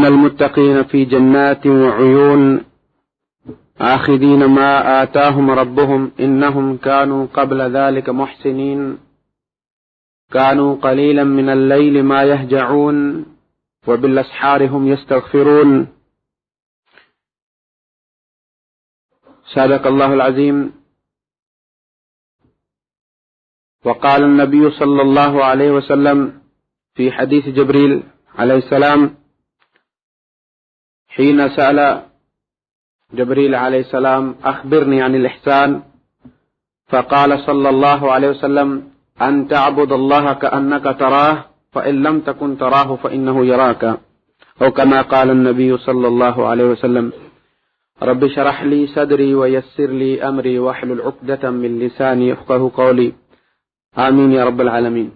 إن المتقين في جنات وعيون آخذين ما آتاهم ربهم إنهم كانوا قبل ذلك محسنين كانوا قليلا من الليل ما يهجعون وبالأسحار هم يستغفرون صدق الله العظيم وقال النبي صلى الله عليه وسلم في حديث جبريل عليه السلام حين سأل جبريل عليه السلام، أخبرني عن الإحسان، فقال صلى الله عليه وسلم، أن تعبد الله كأنك تراه، فإن لم تكن تراه فإنه يراك. أو كما قال النبي صلى الله عليه وسلم، رب شرح لي صدري ويسر لي أمري وحل العقدة من لساني يفقه قولي. آمين يا رب العالمين.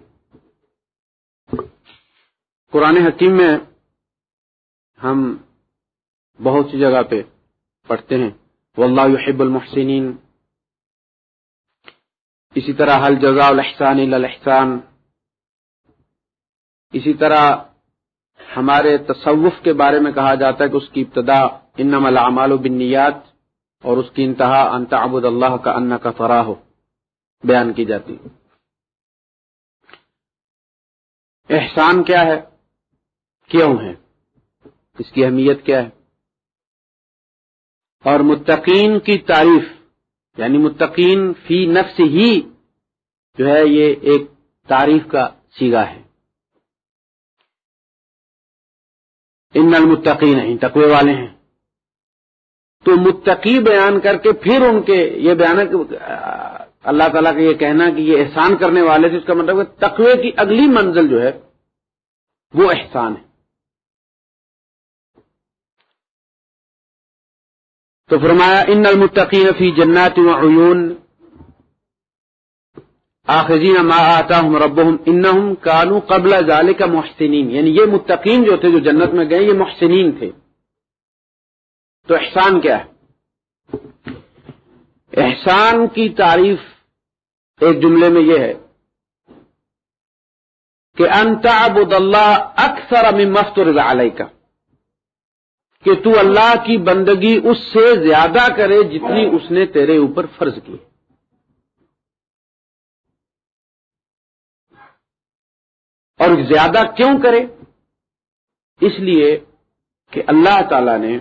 قرآن حکیم میں ہم بہت سی جگہ پہ پڑھتے ہیں۔ واللہ يحب المحسنین۔ اسی طرح حل جزا الحسان الحسان اسی طرح ہمارے تصوف کے بارے میں کہا جاتا ہے کہ اس کی ابتدا انم العمال و بنیات اور اس کی انتہا انت عبد اللہ کا ان کا فراہ۔ ہو بیان کی جاتی۔ احسان کیا ہے؟ کیوں ہے؟ اس کی اہمیت کیا ہے؟ اور متقین کی تعریف یعنی متقین فی نفس ہی جو ہے یہ ایک تعریف کا سیگا ہے۔ ان المتقین ہیں تقوی والے ہیں۔ تو متقی بیان کر کے پھر ان کے یہ بیان اللہ تعالیٰ کا یہ کہنا کہ یہ احسان کرنے والے تھے اس کا مطلب تقوی کی اگلی منزل جو ہے وہ احسان ہے۔ تو فرمایا ان المتقین فی جنات وعیون آخذین ما آتاہم ربهم انہم کانو قبل ذالک محسنین. یعنی یہ متقین جو تھے جو جنت میں گئے، یہ محسنین تھے. تو احسان کیا ہے؟ احسان کی تعریف ایک جملے میں یہ ہے کہ انت عبد اللہ اکثر من مفترض علیہ کا کہ تو اللہ کی بندگی اس سے زیادہ کرے جتنی اس نے تیرے اوپر فرض کی۔ اور زیادہ کیوں کرے؟ اس لیے کہ اللہ تعالی نے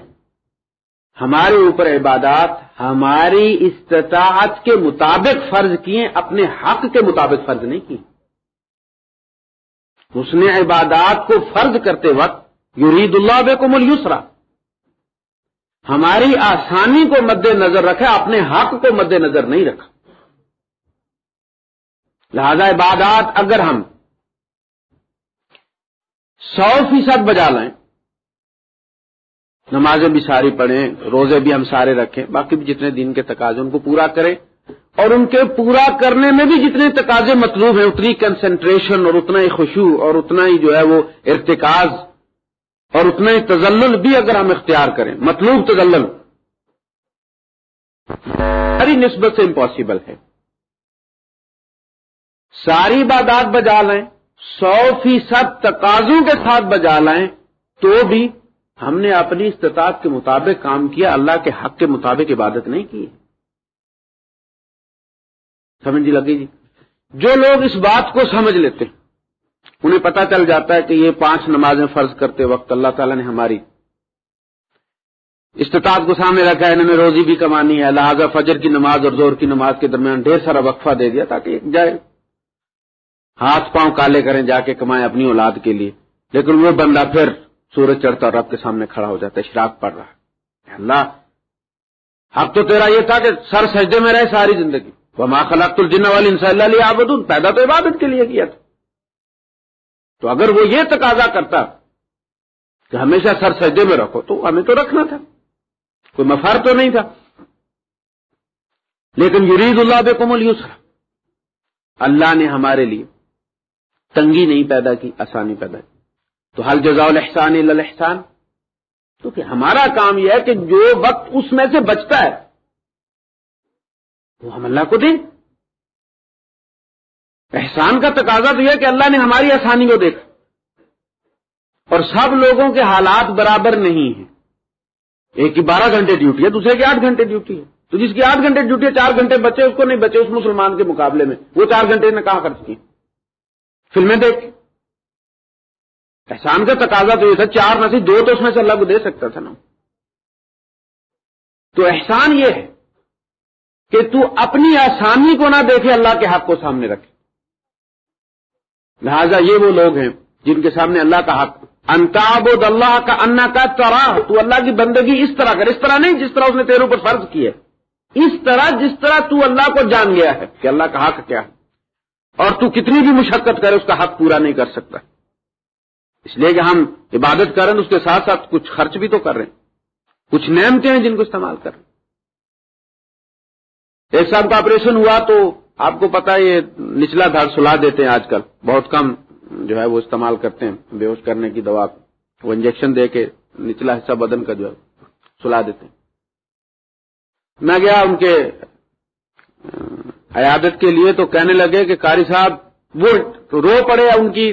ہمارے اوپر عبادات، ہماری استطاعت کے مطابق فرض کیے، اپنے حق کے مطابق فرض نہیں کیے اس نے عبادات کو فرض کرتے وقت یرید اللہ بے کو ہماری آسانی کو مد نظر رکھا اپنے حق کو مد نظر نہیں رکھا۔ لہذا عبادات اگر ہم سو فیصد بجا لیں، نمازیں بھی ساری پڑھیں، روزے بھی ہم سارے رکھیں، باقی بھی جتنے دن کے تقاضے ان کو پورا کریں۔ اور ان کے پورا کرنے میں بھی جتنے تقاضے مطلوب ہیں، اتنی کنسنٹریشن اور اتنا ہی خوشو اور اتنا ہی جو ہے وہ ارتکاز۔ اور اتنا ہی تزلل بھی اگر ہم اختیار کریں، مطلوب تزلل۔ ساری نسبت سے امپاسبل ہے۔ ساری بادات بجا لیں، سو فیصد تقاضوں کے ساتھ بجا لائیں تو بھی ہم نے اپنی استطاعت کے مطابق کام کیا، اللہ کے حق کے مطابق عبادت نہیں کی۔ سمجھ لگی جی؟ جو لوگ اس بات کو سمجھ لیتے ہیں انہیں پتا چل جاتا ہے کہ یہ پانچ نمازیں فرض کرتے وقت اللہ تعالیٰ نے ہماری استطاعت کو سامنے رکھا ہے، انہوں نے روزی بھی کمانی ہے، لہٰذا فجر کی نماز اور زور کی نماز کے درمیان ڈھیر سارا وقفہ دے دیا تاکہ جائے۔ ہاتھ پاؤں کالے کریں جا کے کمائیں اپنی اولاد کے لیے۔ لیکن وہ بندہ پھر سورج چڑھتا اور رب کے سامنے کھڑا ہو جاتا ہے شراک پڑ رہا ہے۔ اللہ، حق تو تیرا یہ تھا کہ سر سجدے میں رہے ساری زندگی۔ وہ ماں خلاق الجن والی اللہ علیہ پیدا تو عبادت کے لیے کیا تھا۔ تو اگر وہ یہ تقاضا کرتا کہ ہمیشہ سر سجدے میں رکھو، تو ہمیں تو رکھنا تھا۔ کوئی مفار تو نہیں تھا۔ لیکن یرید اللہ بے کمل اللہ نے ہمارے لیے تنگی نہیں پیدا کی، آسانی پیدا کی۔ تو حل جزا الحسان الحسان تو کہ ہمارا کام یہ ہے کہ جو وقت اس میں سے بچتا ہے، وہ ہم اللہ کو دیں۔ احسان کا تقاضا تو یہ کہ اللہ نے ہماری آسانی کو دیکھا اور سب لوگوں کے حالات برابر نہیں ہیں۔ ایک کی بارہ گھنٹے ڈیوٹی ہے، دوسرے کی آٹھ گھنٹے ڈیوٹی ہے۔ تو جس کی آٹھ گھنٹے ڈیوٹی ہے، چار گھنٹے بچے، اس کو نہیں بچے، اس مسلمان کے مقابلے میں۔ وہ چار گھنٹے نے کہاں خرچ کی فلمیں دیکھ۔ احسان کا تقاضا تو یہ تھا، چار نہ دو تو اس میں سے اللہ کو دے سکتا تھا نا۔ تو احسان یہ ہے کہ تو اپنی آسانی کو نہ دیکھے، اللہ کے حق کو سامنے رکھے۔ لہذا یہ وہ لوگ ہیں جن کے سامنے اللہ کا حق۔ انتاب اللہ کا انا کا تراہ تو اللہ کی بندگی اس طرح کر، اس طرح نہیں جس طرح اس نے تیرے اوپر فرض کی ہے۔ اس طرح جس طرح تو اللہ کو جان گیا ہے کہ اللہ کا حق کیا ہے۔ اور تو کتنی بھی مشقت کرے، اس کا حق پورا نہیں کر سکتا۔ اس لیے کہ ہم عبادت کریں، اس کے ساتھ ساتھ کچھ خرچ بھی تو کر رہے ہیں۔ کچھ نعمتیں ہیں جن کو استعمال کر۔ رہے ہیں ایک سال کا آپریشن ہوا تو آپ کو پتا یہ نچلا دھڑ سلا دیتے ہیں آج کل، بہت کم جو ہے وہ استعمال کرتے ہیں، بے ہوش کرنے کی دوا، وہ انجیکشن دے کے نچلا حصہ بدن کا جو ہے سلا دیتے ہیں۔ میں گیا ان کے عیادت کے لیے تو کہنے لگے کہ قاری صاحب، وہ رو پڑے ان کی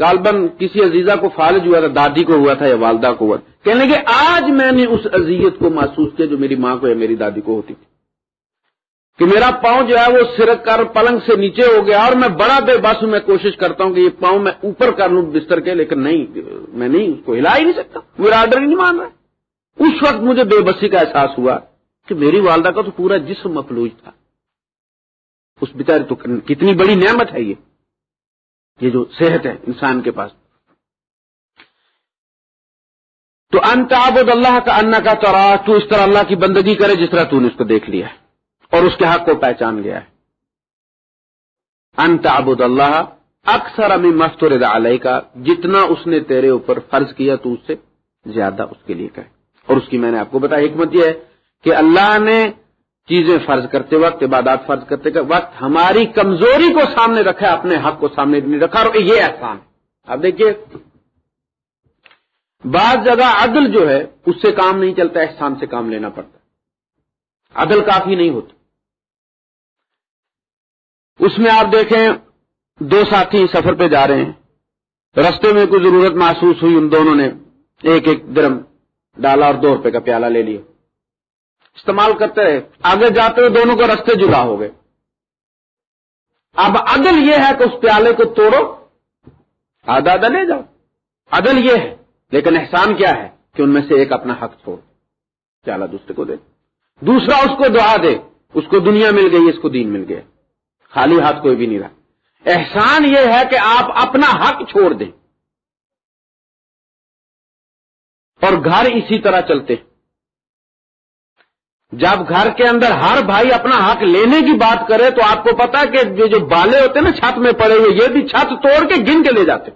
غالباً کسی عزیزہ کو فالج ہوا تھا، دادی کو ہوا تھا یا والدہ کو ہوا کہنے لگے، آج میں نے اس عزیت کو محسوس کیا جو میری ماں کو یا میری دادی کو ہوتی تھی۔ کہ میرا پاؤں جو ہے وہ سرک کر پلنگ سے نیچے ہو گیا اور میں بڑا بے بس میں کوشش کرتا ہوں کہ یہ پاؤں میں اوپر کر لوں بستر کے، لیکن نہیں، میں نہیں، اس کو ہلا ہی نہیں سکتا۔ میرا آرڈر ہی نہیں مان رہا اس وقت مجھے بے بسی کا احساس ہوا کہ میری والدہ کا تو پورا جسم مفلوج تھا۔ اس بچارے تو کتنی بڑی نعمت ہے یہ۔ یہ جو صحت ہے انسان کے پاس۔ تو انتابود اللہ کا انا کا چورا تو اس طرح اللہ کی بندگی کرے جس طرح تو نے اس کو دیکھ لیا ہے۔ اور اس کے حق کو پہچان گیا ہے۔ انتابود اللہ اکثر امی مستور علیہ کا جتنا اس نے تیرے اوپر فرض کیا تو اس سے زیادہ اس کے لیے کہے۔ اور اس کی میں نے آپ کو بتایا حکمت یہ ہے کہ اللہ نے چیزیں فرض کرتے وقت، عبادات فرض کرتے وقت ہماری کمزوری کو سامنے رکھا، اپنے حق کو سامنے نہیں رکھا، اور یہ احسان ہے۔ اب دیکھیے، بعض جگہ عدل جو ہے، اس سے کام نہیں چلتا، احسان سے کام لینا پڑتا عدل کافی نہیں ہوتا۔ اس میں آپ دیکھیں، دو ساتھی سفر پہ جا رہے ہیں۔ رستے میں کوئی ضرورت محسوس ہوئی، ان دونوں نے ایک ایک درم ڈالا اور دو روپے کا پیالہ لے لیا۔ استعمال کرتے رہے۔ آگے جاتے ہوئے دونوں کو رستے جدا ہو گئے۔ اب عدل یہ ہے کہ اس پیالے کو توڑو آدھا آدھا لے جاؤ۔ عدل یہ ہے، لیکن احسان کیا ہے کہ ان میں سے ایک اپنا حق چھوڑ۔ پیالہ دوسرے کو دے۔ دوسرا اس کو دعا دے، اس کو دنیا مل گئی، اس کو دین مل گیا۔ خالی ہاتھ کوئی بھی نہیں رہا۔ احسان یہ ہے کہ آپ اپنا حق چھوڑ دیں۔ اور گھر اسی طرح چلتے۔ ہیں جب گھر کے اندر ہر بھائی اپنا حق لینے کی بات کرے تو آپ کو پتا کہ یہ جو بالے ہوتے ہیں نا چھت میں پڑے ہوئے، یہ بھی چھت توڑ کے گن کے لے جاتے۔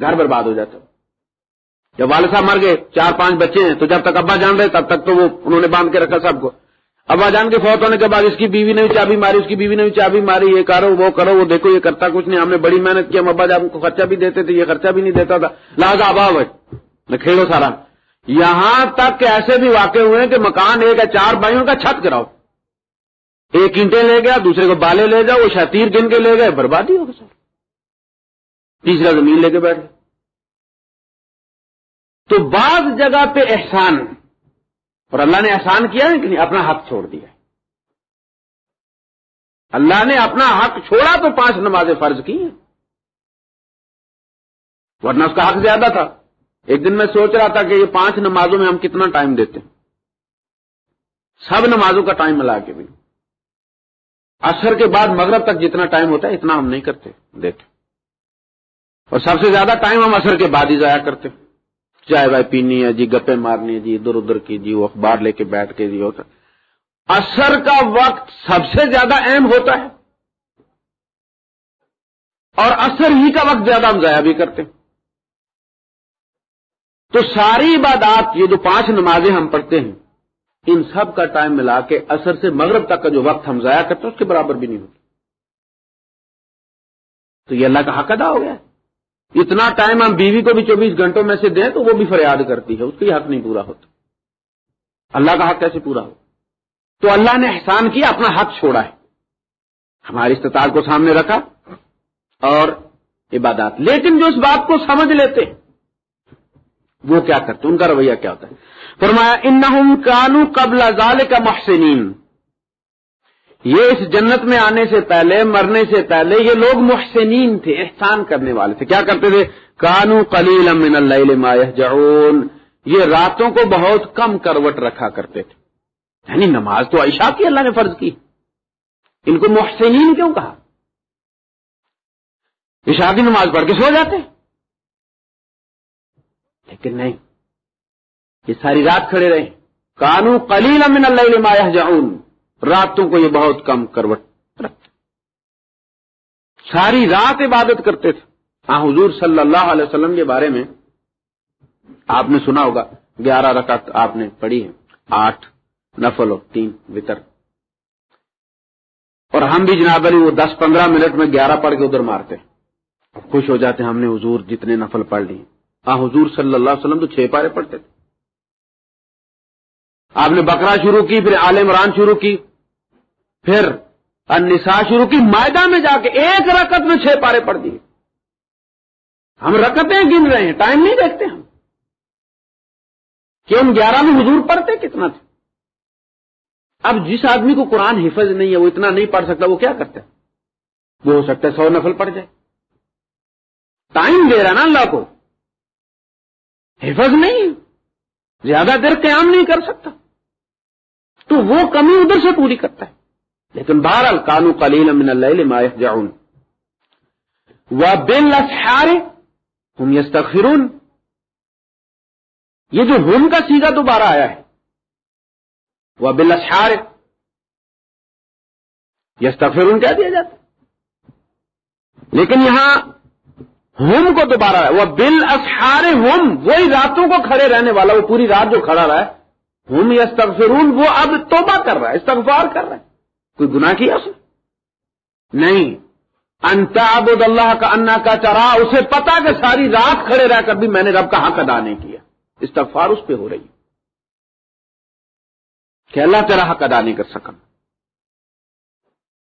گھر برباد ہو جاتا جب والد صاحب مر گئے، چار پانچ بچے ہیں، تو جب تک ابا جان رہے، تب تک تو وہ انہوں نے باندھ کے رکھا سب کو۔ ابا جان کے فوت ہونے کے بعد اس کی بیوی نے بھی چابی ماری، اس کی بیوی نے بھی چابی ماری، یہ کرو وہ کرو، وہ دیکھو، یہ کرتا کچھ نہیں، ہم نے بڑی محنت کی، ہم ابا جان کو خرچہ بھی دیتے تھے، یہ خرچہ بھی نہیں دیتا تھا۔ لہٰذا ابا میں کھیلو سارا۔ یہاں تک کہ ایسے بھی واقع ہوئے کہ مکان ایک ہے، چار بھائیوں کا چھت کراؤ ایک اینٹیں لے گیا، دوسرے کو بالے لے جاؤ، وہ شتیر گن کے لے گئے، بربادی ہوگا سر تیسرا زمین لے کے بیٹھ تو بعض جگہ پہ احسان اور اللہ نے احسان کیا ہے کہ نہیں، اپنا حق چھوڑ دیا اللہ نے اپنا حق چھوڑا تو پانچ نمازیں فرض کی ہیں۔ ورنہ اس کا حق زیادہ تھا۔ ایک دن میں سوچ رہا تھا کہ یہ پانچ نمازوں میں ہم کتنا ٹائم دیتے ہیں۔ سب نمازوں کا ٹائم ملا کے بھی۔ اثر کے بعد مغرب تک جتنا ٹائم ہوتا ہے، اتنا ہم نہیں کرتے، دیتے۔ اور سب سے زیادہ ٹائم ہم اثر کے بعد ہی ضائع کرتے۔ چائے وائے پینی ہے جی گپے مارنی ہے جی ادھر ادھر کی جی وہ اخبار لے کے بیٹھ کے جی ہوتا اثر کا وقت سب سے زیادہ اہم ہوتا ہے۔ اور اثر ہی کا وقت زیادہ ہم ضائع بھی کرتے ہیں۔ تو ساری عبادات، یہ جو پانچ نمازیں ہم پڑھتے ہیں، ان سب کا ٹائم ملا کے اثر سے مغرب تک کا جو وقت ہم ضائع کرتے ہیں، اس کے برابر بھی نہیں ہوتا۔ تو یہ اللہ کا حق ادا ہو گیا۔ اتنا ٹائم ہم بیوی کو بھی چوبیس گھنٹوں میں سے دیں تو وہ بھی فریاد کرتی ہے، اس کا حق نہیں پورا ہوتا۔ اللہ کا حق کیسے پورا ہو تو اللہ نے احسان کیا، اپنا حق چھوڑا ہے۔ ہماری استطاعت کو سامنے رکھا اور عبادات۔ لیکن جو اس بات کو سمجھ لیتے، وہ کیا کرتے؟ ان کا رویہ کیا ہوتا ہے؟ فرمایا ان کانو قبل ازال کا محسنین۔ یہ اس جنت میں آنے سے پہلے، مرنے سے پہلے یہ لوگ محسنین تھے، احسان کرنے والے تھے۔ کیا کرتے تھے؟ کانو کلیل من اللہ جعون یہ راتوں کو بہت کم کروٹ رکھا کرتے تھے۔ یعنی نماز تو عائشہ کی اللہ نے فرض کی۔ ان کو محسنین کیوں کہا؟ عشاء کی نماز پڑھ کے سو جاتے۔ لیکن نہیں، یہ ساری رات کھڑے رہے۔ کانو کلیل امن اللہ جعون راتوں کو یہ بہت کم کروٹ رکھتے ساری رات عبادت کرتے تھے۔ ہاں حضور صلی اللہ علیہ وسلم کے بارے میں آپ نے سنا ہوگا، گیارہ رکعت آپ نے پڑھی ہے۔ آٹھ نفل اور تین وطر۔ اور ہم بھی جناب علی وہ دس پندرہ منٹ میں گیارہ پڑھ کے ادھر مارتے۔ خوش ہو جاتے ہم نے حضور جتنے نفل پڑھ لی ہاں حضور صلی اللہ علیہ وسلم تو چھ پارے پڑھتے تھے۔ آپ نے بکرا شروع کی، پھر عال عمران شروع کی۔ پھر النساء شروع کی معدہ میں جا کے ایک رکت میں چھ پارے پڑھ دیے۔ ہم رکتیں گن رہے ہیں، ٹائم نہیں دیکھتے ہم۔ کہ ہم گیارہ میں حضور پڑھتے کتنا تھے؟ اب جس آدمی کو قرآن حفظ نہیں ہے، وہ اتنا نہیں پڑھ سکتا، وہ کیا کرتا ہے؟ وہ ہو سکتا ہے سو نفل پڑھ جائے۔ ٹائم دے رہا نا اللہ کو۔ حفظ نہیں زیادہ دیر قیام نہیں کر سکتا۔ تو وہ کمی ادھر سے پوری کرتا ہے۔ لیکن بہرحال کانو کلیل من اللہ ما جاؤن وہ بل ہم یستغفرون. یہ جو ہم کا سیگا دوبارہ آیا ہے. وہ بل اسار یستغفرون کیا دیا جاتا لیکن یہاں ہم کو دوبارہ وہ بل اسارے ہم وہی راتوں کو کھڑے رہنے والا، وہ پوری رات جو کھڑا رہا ہے، ہم یستغفرون، وہ اب توبہ کر رہا ہے، استغفار کر رہا ہے۔ کوئی گناہ کیا اس نے؟ نہیں۔ انتابود اللہ کا انا کا چرا، اسے پتا کہ ساری رات کھڑے رہ کر بھی میں نے رب کا حق ادا نہیں کیا۔ استغفار اس پہ ہو رہی۔ کہ اللہ تیرا حق ادا نہیں کر سکا۔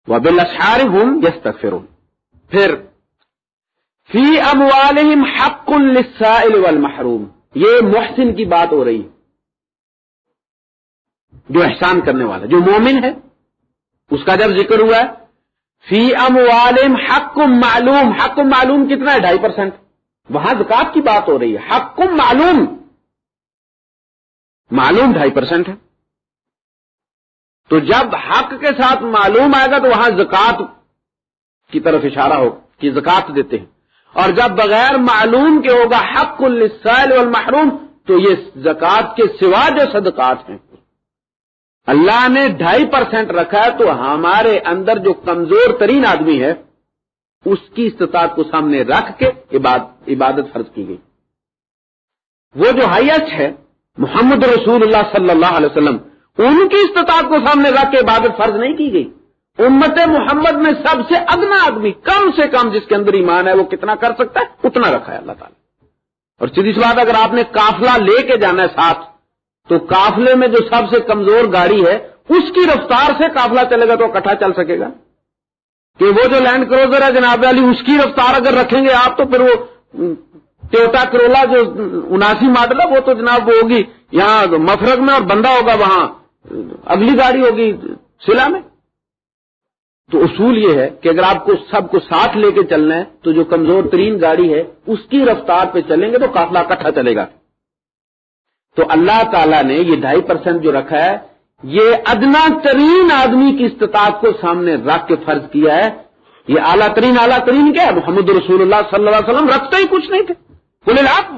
وہ بل ہوں یس پھر، فی اموالہم حق للسائل والمحروم۔ یہ محسن کی بات ہو رہی۔ ہے جو احسان کرنے والا، جو مومن ہے۔ اس کا جب ذکر ہوا ہے، فی ام والم حق معلوم حق معلوم کتنا ہے؟ ڈھائی پرسینٹ وہاں زکات کی بات ہو رہی ہے۔ حق معلوم۔ معلوم ڈھائی پرسینٹ ہے۔ تو جب حق کے ساتھ معلوم آئے گا تو وہاں زکات کی طرف اشارہ ہو کہ زکات دیتے ہیں۔ اور جب بغیر معلوم کے ہوگا حق السائل والمحروم، تو یہ زکات کے سوا جو صدقات ہیں۔ اللہ نے ڈھائی پرسینٹ رکھا ہے تو ہمارے اندر جو کمزور ترین آدمی ہے، اس کی استطاعت کو سامنے رکھ کے عبادت فرض کی گئی۔ وہ جو ہائیسٹ ہے، محمد رسول اللہ صلی اللہ علیہ وسلم، ان کی استطاعت کو سامنے رکھ کے عبادت فرض نہیں کی گئی۔ امت محمد میں سب سے ادنا آدمی، کم سے کم جس کے اندر ایمان ہے، وہ کتنا کر سکتا ہے؟ اتنا رکھا ہے اللہ تعالیٰ۔ اور سیدھی سی بات، اگر آپ نے کافلا لے کے جانا ہے ساتھ تو کافلے میں جو سب سے کمزور گاڑی ہے، اس کی رفتار سے کافلا چلے گا تو اکٹھا چل سکے گا۔ کہ وہ جو لینڈ کروزر ہے جناب علی، اس کی رفتار اگر رکھیں گے آپ تو پھر وہ ٹوٹا کرولا جو اناسی ماڈل ہے، وہ تو جناب وہ ہوگی۔ یہاں مفرق میں اور بندہ ہوگا وہاں۔ اگلی گاڑی ہوگی سلا میں۔ تو اصول یہ ہے کہ اگر آپ کو سب کو ساتھ لے کے چلنا ہے، تو جو کمزور ترین گاڑی ہے، اس کی رفتار پہ چلیں گے تو کافلا اکٹھا چلے گا۔ تو اللہ تعالیٰ نے یہ ڈھائی پرسینٹ جو رکھا ہے، یہ ادنا ترین آدمی کی استطاعت کو سامنے رکھ کے فرض کیا ہے۔ یہ اعلیٰ ترین اعلیٰ ترین کیا ہے؟ محمد رسول اللہ صلی اللہ علیہ وسلم رکھتے ہی کچھ نہیں تھے۔ کل لاکھ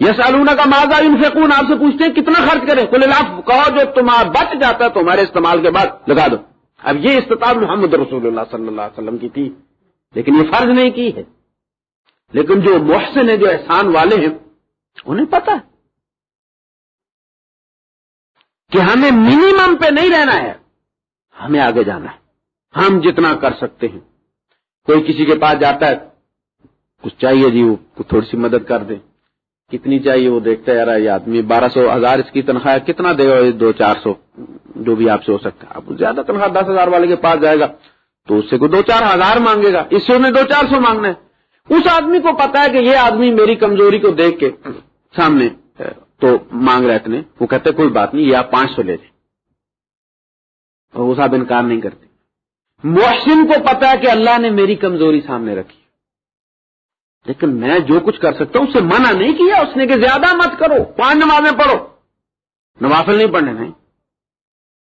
یس النا کا ماضا ان فکون آپ سے پوچھتے ہیں، کتنا خرچ کریں؟ کل لاکھ کہو، جو تمہارا بچ جاتا ہے، تمہارے استعمال کے بعد لگا دو۔ اب یہ استطاعت محمد رسول اللہ صلی اللہ علیہ وسلم کی تھی، لیکن یہ فرض نہیں کی ہے۔ لیکن جو محسن ہے جو احسان والے ہیں انہیں پتا کہ ہمیں منیمم پہ نہیں رہنا ہے، ہمیں آگے جانا ہے۔ ہم جتنا کر سکتے ہیں۔ کوئی کسی کے پاس جاتا ہے، کچھ چاہیے جی وہ تھوڑی سی مدد کر دے۔ کتنی چاہیے وہ دیکھتا ہے، یار، یہ آدمی بارہ سو، ہزار اس کی تنخواہ کتنا دے گا؟ دو، چار سو، جو بھی آپ سے ہو سکتا ہے۔ اب زیادہ تنخواہ دس ہزار والے کے پاس جائے گا تو اس سے کوئی دو، چار ہزار مانگے گا۔ اس سے انہیں دو، چار سو مانگنا ہے۔ اس آدمی کو پتا ہے کہ یہ آدمی میری کمزوری کو دیکھ کے سامنے تو مانگ رہے اتنے۔ وہ کہتے کوئی بات نہیں، یہ آپ پانچ سو لے دیں اور وہ صاحب انکار نہیں کرتے۔ محسن کو پتا ہے کہ اللہ نے میری کمزوری سامنے رکھی۔ لیکن میں جو کچھ کر سکتا ہوں اسے منع نہیں کیا اس نے کہ زیادہ مت کرو، پانچ نمازیں پڑھو۔ نوافل نہیں پڑھنے نہیں۔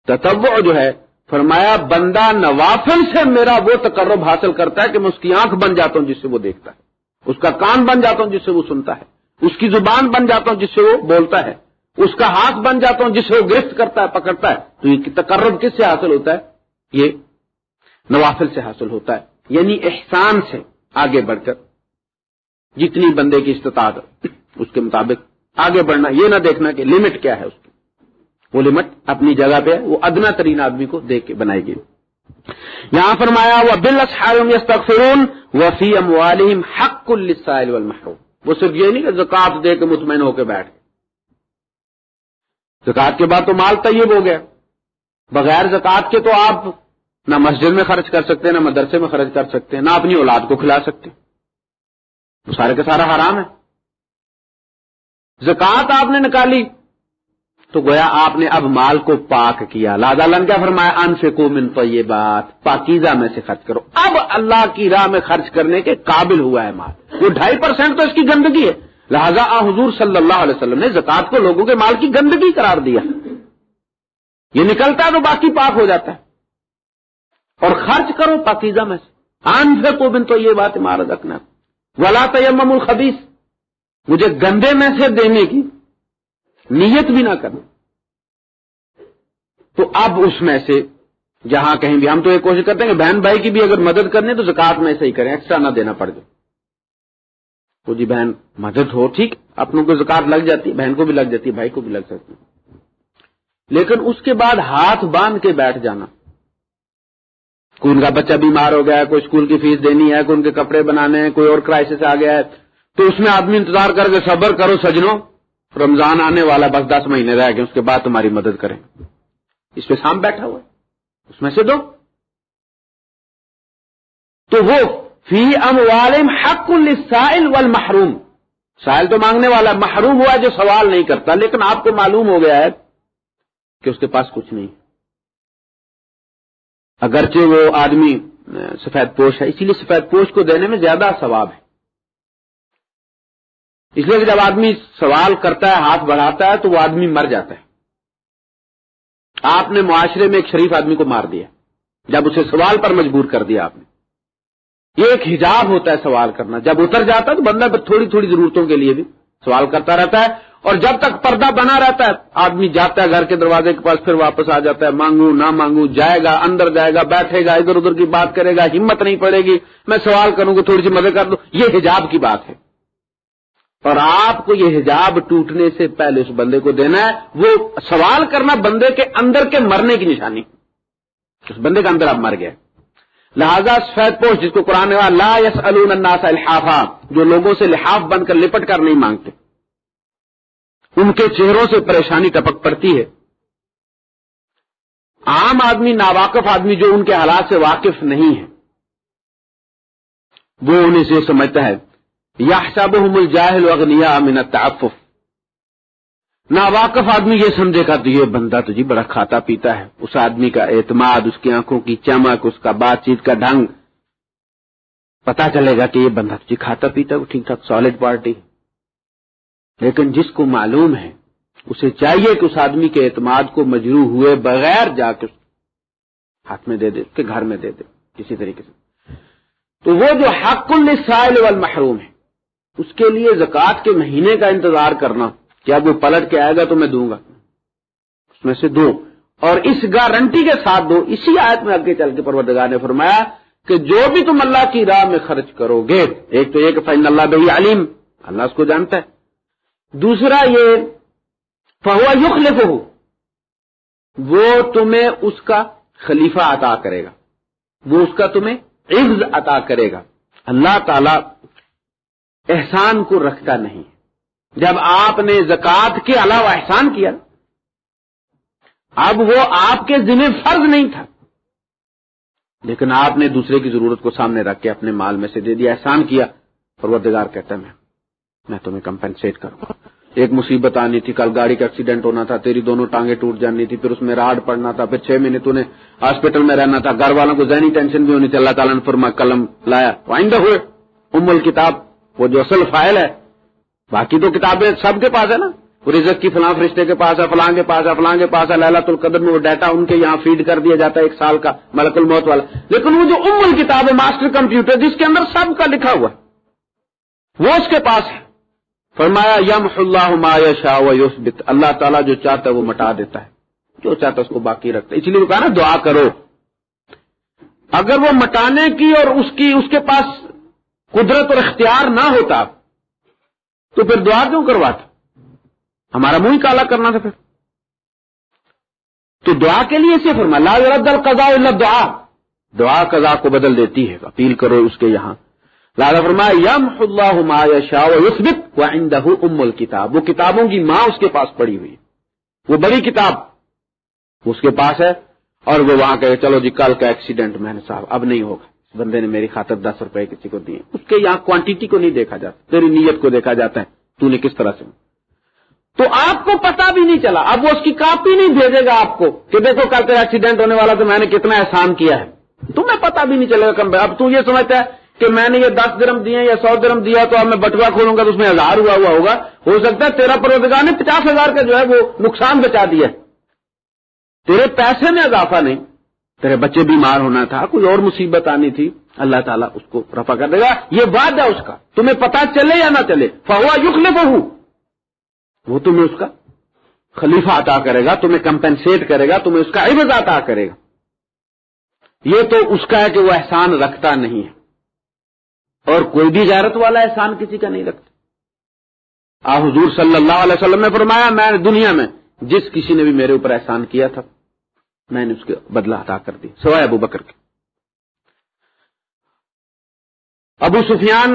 تتو جو ہے فرمایا، بندہ نوافل سے میرا وہ تقرب حاصل کرتا ہے کہ میں اس کی آنکھ بن جاتا ہوں جس سے وہ دیکھتا ہے۔ اس کا کان بن جاتا ہوں جس سے وہ سنتا ہے۔ اس کی زبان بن جاتا ہوں جس سے وہ بولتا ہے۔ اس کا ہاتھ بن جاتا ہوں جس سے وہ گرفت کرتا ہے، پکڑتا ہے۔ تو یہ تقرب کس سے حاصل ہوتا ہے؟ یہ نوافل سے حاصل ہوتا ہے۔ یعنی احسان سے آگے بڑھ کر۔ جتنی بندے کی استطاعت اس کے مطابق آگے بڑھنا۔ یہ نہ دیکھنا کہ لمٹ کیا ہے اس کی۔ وہ لمٹ اپنی جگہ پہ وہ ادنا ترین آدمی کو دیکھ کے بنائی گئی یہاں فرمایا وہ بل فرون وفی والم حق السائل والمحروم وہ صرف یہ نہیں کہ زکات دے کے مطمئن ہو کے بیٹھ زکات کے بعد تو مال طیب ہو گیا۔ بغیر زکات کے تو آپ نہ مسجد میں خرچ کر سکتے، نہ مدرسے میں خرچ کر سکتے، نہ اپنی اولاد کو کھلا سکتے۔ وہ سارے کا سارا حرام ہے زکات آپ نے نکالی۔ تو گویا آپ نے اب مال کو پاک کیا۔ لادا لن کیا فرمایا؟ ان سے کو من تو یہ بات پاکیزہ میں سے خرچ کرو۔ اب اللہ کی راہ میں خرچ کرنے کے قابل ہوا ہے مال۔ وہ ڈھائی پرسینٹ تو اس کی گندگی ہے۔ لہذا آ حضور صلی اللہ علیہ وسلم نے زکات کو لوگوں کے مال کی گندگی قرار دیا۔ یہ نکلتا ہے تو باقی پاک ہو جاتا ہے۔ اور خرچ کرو پاکیزہ میں سے۔ آن سے کو بن تو یہ بات عمارت رکھنا ولا تیم الخبیس مجھے گندے میں سے دینے کی نیت بھی نہ کرنا۔ تو اب اس میں سے جہاں کہیں بھی ہم تو یہ کوشش کرتے ہیں کہ بہن بھائی کی بھی اگر مدد کرنے تو زکات میں سے ہی کریں ایکسٹرا نہ دینا پڑ جائے۔ تو جی بہن، مدد ہو، ٹھیک، اپنوں کو زکات لگ جاتی ہے بہن کو بھی لگ جاتی ہے بھائی کو بھی لگ سکتی۔ لیکن اس کے بعد ہاتھ باندھ کے بیٹھ جانا۔ کوئی ان کا بچہ بیمار ہو گیا ہے، کوئی اسکول کی فیس دینی ہے، کوئی ان کے کپڑے بنانے ہیں، کوئی اور کرائسس آ گیا ہے، تو اس میں آدمی انتظار کر کے صبر کرو، سجنوں۔ رمضان آنے والا بس دس مہینے رہ گئے، اس کے بعد تمہاری مدد کریں۔ اس پہ سام بیٹھا ہوا ہے۔ اس میں سے دو۔ تو وہ، فی ام والم حق السائل والمحروم۔ سائل تو مانگنے والا محروم ہوا جو سوال نہیں کرتا، لیکن آپ کو معلوم ہو گیا ہے کہ اس کے پاس کچھ نہیں۔ اگرچہ وہ آدمی سفید پوش ہے، اسی لیے سفید پوش کو دینے میں زیادہ ثواب ہے۔ اس لیے کہ جب آدمی سوال کرتا ہے، ہاتھ بڑھاتا ہے، تو وہ آدمی مر جاتا ہے۔ آپ نے معاشرے میں ایک شریف آدمی کو مار دیا۔ جب اسے سوال پر مجبور کر دیا آپ نے۔ یہ ایک حجاب ہوتا ہے سوال کرنا۔ جب اتر جاتا ہے تو بندہ تھوڑی تھوڑی ضرورتوں کے لیے بھی سوال کرتا رہتا ہے۔ اور جب تک پردہ بنا رہتا ہے، آدمی جاتا ہے گھر کے دروازے کے پاس، پھر واپس آ جاتا ہے۔ مانگو، نہ مانگو، جائے گا، اندر جائے گا، بیٹھے گا، ادھر ادھر کی بات کرے گا، ہمت نہیں پڑے گی۔ میں سوال کروں گا، تھوڑی سی مدد کر دوں۔ یہ حجاب کی بات ہے۔ اور آپ کو یہ حجاب ٹوٹنے سے پہلے اس بندے کو دینا ہے، وہ سوال کرنا بندے کے اندر کے مرنے کی نشانی۔ اس بندے کا اندر اب مر گیا۔ لہذا سفید پوش جس کو قرآن لا یس الناس الحافا، جو لوگوں سے لحاف بن کر لپٹ کر نہیں مانگتے۔ ان کے چہروں سے پریشانی ٹپک پڑتی ہے۔ عام آدمی، ناواقف آدمی جو ان کے حالات سے واقف نہیں ہے، وہ انہیں سے سمجھتا ہے۔ یا سب الجاہل اغنیا من التعفف۔ نا واقف آدمی یہ سمجھے گا تو یہ بندہ تو جی بڑا کھاتا پیتا ہے۔ اس آدمی کا اعتماد، اس کی آنکھوں کی چمک، اس کا بات چیت کا ڈھنگ۔ پتا چلے گا کہ یہ بندہ تو جی کھاتا پیتا وہ ٹھیک ٹھاک سالڈ پارٹی لیکن جس کو معلوم ہے، اسے چاہیے کہ اس آدمی کے اعتماد کو مجروح ہوئے بغیر جا کے ہاتھ میں دے دے کہ گھر میں دے دے کسی طریقے سے۔ تو وہ جو حق السائل والمحروم ہے اس کے لیے زکوٰۃ کے مہینے کا انتظار کرنا کیا وہ پلٹ کے آئے گا تو میں دوں گا۔ اس میں سے دو۔ اور اس گارنٹی کے ساتھ دو۔ اسی آیت میں آگے چل کے پروردگار نے فرمایا کہ جو بھی تم اللہ کی راہ میں خرچ کرو گے، ایک تو ایک فین اللہ بھائی علیم اللہ اس کو جانتا ہے۔ دوسرا یہ فہوا یخلف ہو وہ تمہیں اس کا خلیفہ عطا کرے گا۔ وہ اس کا تمہیں عز عطا کرے گا۔ اللہ تعالی احسان کو رکھتا نہیں۔ جب آپ نے زکوٰۃ کے علاوہ احسان کیا، اب وہ آپ کے ذمہ فرض نہیں تھا۔ لیکن آپ نے دوسرے کی ضرورت کو سامنے رکھ کے اپنے مال میں سے دے دیا، احسان کیا۔ پروردگار کہتا میں میں تمہیں کمپنسیٹ کروں۔ گا ایک مصیبت آنی تھی، کل گاڑی کا ایکسیڈنٹ ہونا تھا، تیری دونوں ٹانگیں ٹوٹ جانی تھی، پھر اس میں راڈ پڑنا تھا، پھر چھ مہینے تو نے ہاسپٹل میں رہنا تھا۔ گھر والوں کو ذہنی ٹینشن بھی ہونی تھی۔ اللہ تعالیٰ نے فرما قلم لایا آئندہ ہوئے۔ ام الکتاب وہ جو اصل فائل ہے، باقی تو کتابیں سب کے پاس ہے نا۔ رزق کی فلاں فرشتے کے پاس ہے، فلاں کے پاس ہے، فلاں کے پاس ہے۔ للت القدر میں وہ ڈیٹا ان کے یہاں فیڈ کر دیا جاتا ہے ایک سال کا ملک الموت والا۔ لیکن وہ جو ام الکتاب ہے ماسٹر کمپیوٹر جس کے اندر سب کا لکھا ہوا وہ اس کے پاس ہے۔ فرمایا یم اللہ ما شاہ یوسبت اللہ تعالیٰ جو چاہتا ہے وہ مٹا دیتا ہے۔ جو چاہتا ہے اس کو باقی رکھتا ہے۔ اس لیے وہ کہا نا، دعا کرو۔ اگر وہ مٹانے کی اور اس کی، اس کے پاس قدرت اور اختیار نہ ہوتا تو پھر دعا کیوں کرواتا ہمارا منہ ہی کالا کرنا تھا پھر۔ تو دعا کے لیے اسے فرما، لا رد القضاء اللہ دعا دعا قضا کو بدل دیتی ہے، اپیل کرو اس کے یہاں۔ لالا فرما یم اللہ شاہ یسبت و ام الکتاب وہ کتابوں کی ماں اس کے پاس پڑی ہوئی وہ بڑی کتاب۔ اس کے پاس ہے اور وہ وہاں کہ چلو جی کل کا ایکسیڈنٹ میں نے صاحب، اب نہیں ہوگا۔ بندے نے میری خاطر دس روپے کسی کو دیے۔ اس کے یہاں کوانٹٹی کو نہیں دیکھا جاتا، تیری نیت کو دیکھا جاتا ہے۔ تو نے کس طرح سے؟ تو آپ کو پتا بھی نہیں چلا، اب وہ اس کی کاپی نہیں بھیجے گا آپ کو کہ دیکھو کل تیرا ایکسیڈنٹ ہونے والا تو میں نے کتنا احسان کیا ہے۔ تمہیں پتا بھی نہیں چلے گا کم اب تو یہ سمجھتا ہے کہ میں نے یہ دس درم دیے یا سو درم دیا تو اب میں بٹوا کھولوں گا تو اس میں ہزار ہوا ہوا ہوگا۔ ہو سکتا ہے تیرا پروزگار نے پچاس ہزار کا جو ہے وہ نقصان بچا دیا تیرے پیسے میں اضافہ نہیں۔ تیرے بچے بیمار ہونا تھا، کوئی اور مصیبت آنی تھی، اللہ تعالیٰ اس کو رفا کر دے گا۔ یہ وعد ہے اس کا۔ تمہیں پتا چلے یا نہ چلے؟ فہوا یقل بہو وہ تمہیں اس کا خلیفہ عطا کرے گا، تمہیں کمپنسیٹ کرے گا، تمہیں اس کا عوض عطا کرے گا۔ یہ تو اس کا ہے کہ وہ احسان رکھتا نہیں ہے۔ اور کوئی بھی غیرت والا احسان کسی کا نہیں رکھتا۔ آ، حضور صلی اللہ علیہ وسلم نے فرمایا، میں دنیا میں جس کسی نے بھی میرے اوپر احسان کیا تھا میں نے اس کے بدلہ عطا کر دی سوائے ابو بکر کے۔ ابو سفیان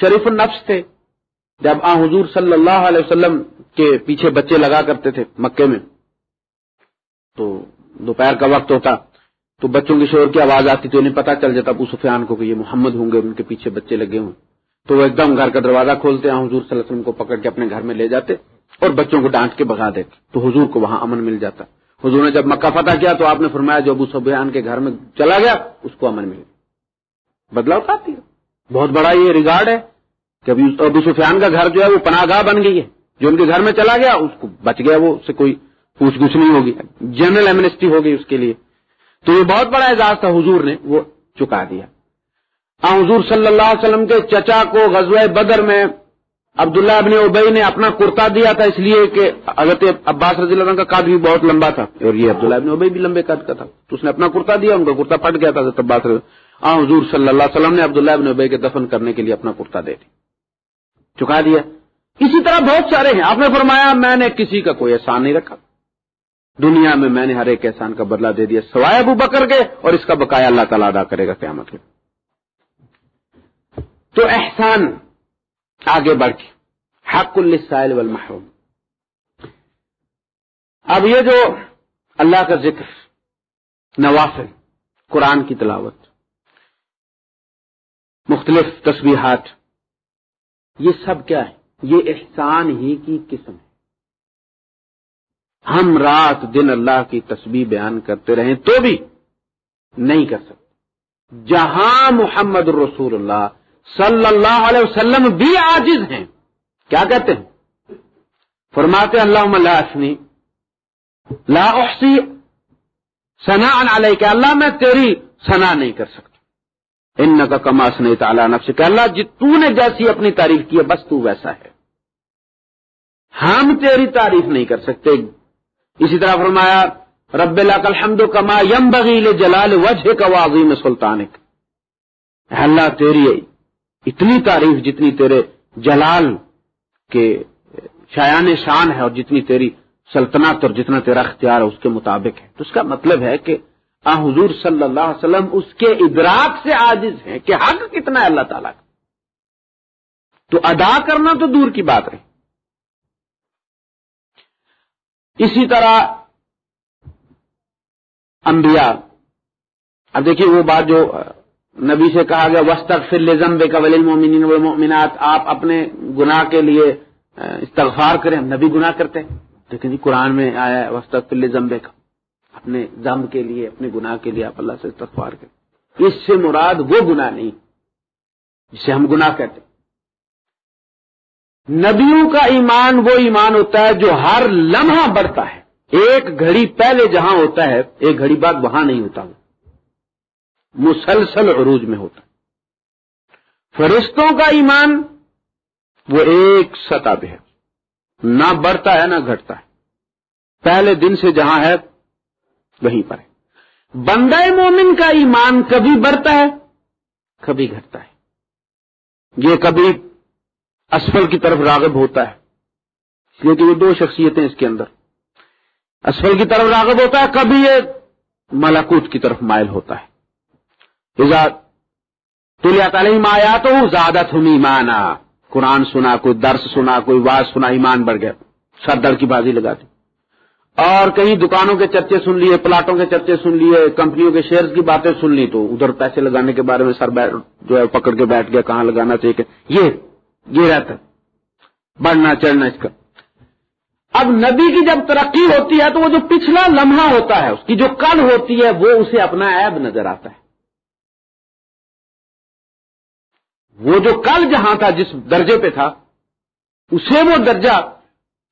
شریف النفس تھے۔ جب آ حضور صلی اللہ علیہ وسلم کے پیچھے بچے لگا کرتے تھے مکے میں، تو دوپہر کا وقت ہوتا، تو بچوں کے شور کی آواز آتی تھی انہیں پتا چل جاتا ابو سفیان کو کہ یہ محمد ہوں گے، ان کے پیچھے بچے لگے ہوں۔ تو وہ ایک دم گھر کا دروازہ کھولتے ہیں حضور صلی اللہ علیہ وسلم کو پکڑ کے اپنے گھر میں لے جاتے اور بچوں کو ڈانٹ کے بگا دیتے، تو حضور کو وہاں امن مل جاتا۔ حضور نے جب مکہ فتح کیا تو آپ نے فرمایا جو ابو سفیان کے گھر میں چلا گیا، اس کو امن مل بدلاؤ اٹھاتی ہے بہت بڑا یہ ریگارڈ ہے کہ ابو سفیان کا گھر جو ہے وہ پناہ گاہ بن گئی ہے۔ جو ان کے گھر میں چلا گیا، اس کو بچ گیا، وہ سے کوئی پوچھ گچھ نہیں ہوگی۔ جنرل ایمنسٹی ہو گئی اس کے لیے۔ تو یہ بہت بڑا اعزاز تھا حضور نے، وہ چکا دیا۔ حضور صلی اللہ علیہ وسلم کے چچا کو غزوہ بدر میں عبداللہ ابن ابئی نے اپنا کرتا دیا تھا اس لیے کہ حضرت عباس رضی اللہ عنہ کا قد بھی بہت لمبا تھا اور یہ عبداللہ ابن ابئی بھی لمبے قد کا تھا۔ تو اس نے اپنا کرتا دیا، ان کا کرتا پٹ گیا تھا حضرت عباس رضی حضور صلی اللہ علیہ وسلم نے عبداللہ ابن ابئی کے دفن کرنے کے لیے اپنا کرتا دے دی چکا دیا۔ اسی طرح بہت سارے ہیں۔ آپ نے فرمایا، میں نے کسی کا کوئی احسان نہیں رکھا۔ دنیا میں میں نے ہر ایک احسان کا بدلہ دے دیا، سوائے ابو بکر کے اور اس کا بقایا اللہ تعالیٰ ادا کرے گا قیامت کے۔ تو احسان آگے بڑھ کے۔ حق السائل والمحروم۔ اب یہ جو اللہ کا ذکر، نوافل، قرآن کی تلاوت، مختلف تصویرات یہ سب کیا ہے؟ یہ احسان ہی کی قسم ہے۔ ہم رات دن اللہ کی تسبیح بیان کرتے رہیں تو بھی نہیں کر سکتے۔ جہاں محمد رسول اللہ صلی اللہ علیہ وسلم بھی عاجز ہیں۔ کیا کہتے ہیں؟ فرماتے اللہ اشنی لا احسی سنا علیہ کہ اللہ میں تیری سنا نہیں کر سکتا۔ ان کا کماس نہیں تعالیٰ نفس کہ اللہ جی تو نے جیسی اپنی تعریف کی ہے، بس تو ویسا ہے۔ ہم تیری تعریف نہیں کر سکتے۔ اسی طرح فرمایا، رب اللہ الحمد کما یم بغیل جلال وجہ کا واضح سلطان اللہ تیری اتنی تعریف جتنی تیرے جلال کے شایان شان ہے اور جتنی تیری سلطنت اور جتنا تیرا اختیار ہے اس کے مطابق ہے تو اس کا مطلب ہے کہ آ حضور صلی اللہ علیہ وسلم اس کے ادراک سے عاجز ہیں کہ حق کتنا ہے اللہ تعالیٰ کا۔ تو ادا کرنا تو دور کی بات رہی اسی طرح انبیاء۔ اب دیکھیے وہ بات جو نبی سے کہا گیا وسط لزم بے قبل مومنات آپ اپنے گناہ کے لیے استغفار کریں نبی گناہ کرتے ہیں۔ لیکن جی قرآن میں آیا ہے وسط بے کا اپنے زم کے لیے، اپنے گناہ کے لیے آپ اللہ سے استغفار کریں۔ اس سے مراد وہ گناہ نہیں، جسے ہم گناہ کہتے ہیں۔ نبیوں کا ایمان وہ ایمان ہوتا ہے جو ہر لمحہ بڑھتا ہے۔ ایک گھڑی پہلے جہاں ہوتا ہے، ایک گھڑی بعد وہاں نہیں ہوتا۔ مسلسل عروج میں ہوتا فرشتوں کا ایمان وہ ایک سطح پہ ہے۔ نہ بڑھتا ہے، نہ گھٹتا ہے۔ پہلے دن سے جہاں ہے، وہیں پر ہے۔ بندہ مومن کا ایمان کبھی بڑھتا ہے، کبھی گھٹتا ہے۔ یہ کبھی اسفل کی طرف راغب ہوتا ہے اس لیے کہ وہ دو شخصیتیں اس کے اندر۔ اسفل کی طرف راغب ہوتا ہے، کبھی یہ ملاکوت کی طرف مائل ہوتا ہے۔ تعلیم آیا تو زیادہ تم ایمانا قرآن سنا، کوئی درس سنا، کوئی واز سنا، ایمان بڑھ گیا۔ سر در کی بازی لگا دی۔ اور کہیں دکانوں کے چرچے سن لیے، پلاٹوں کے چرچے سن لیے، کمپنیوں کے شیئرز کی باتیں سن لی تو ادھر پیسے لگانے کے بارے میں سر جو ہے، پکڑ کے بیٹھ گیا، کہاں لگانا چاہیے یہ یہ رہتا بڑھنا، چڑھنا، اس کا۔ اب نبی کی جب ترقی ہوتی ہے تو وہ جو پچھلا لمحہ ہوتا ہے، اس کی جو کل ہوتی ہے، وہ اسے اپنا عیب نظر آتا ہے۔ وہ جو کل جہاں تھا، جس درجے پہ تھا، اسے وہ درجہ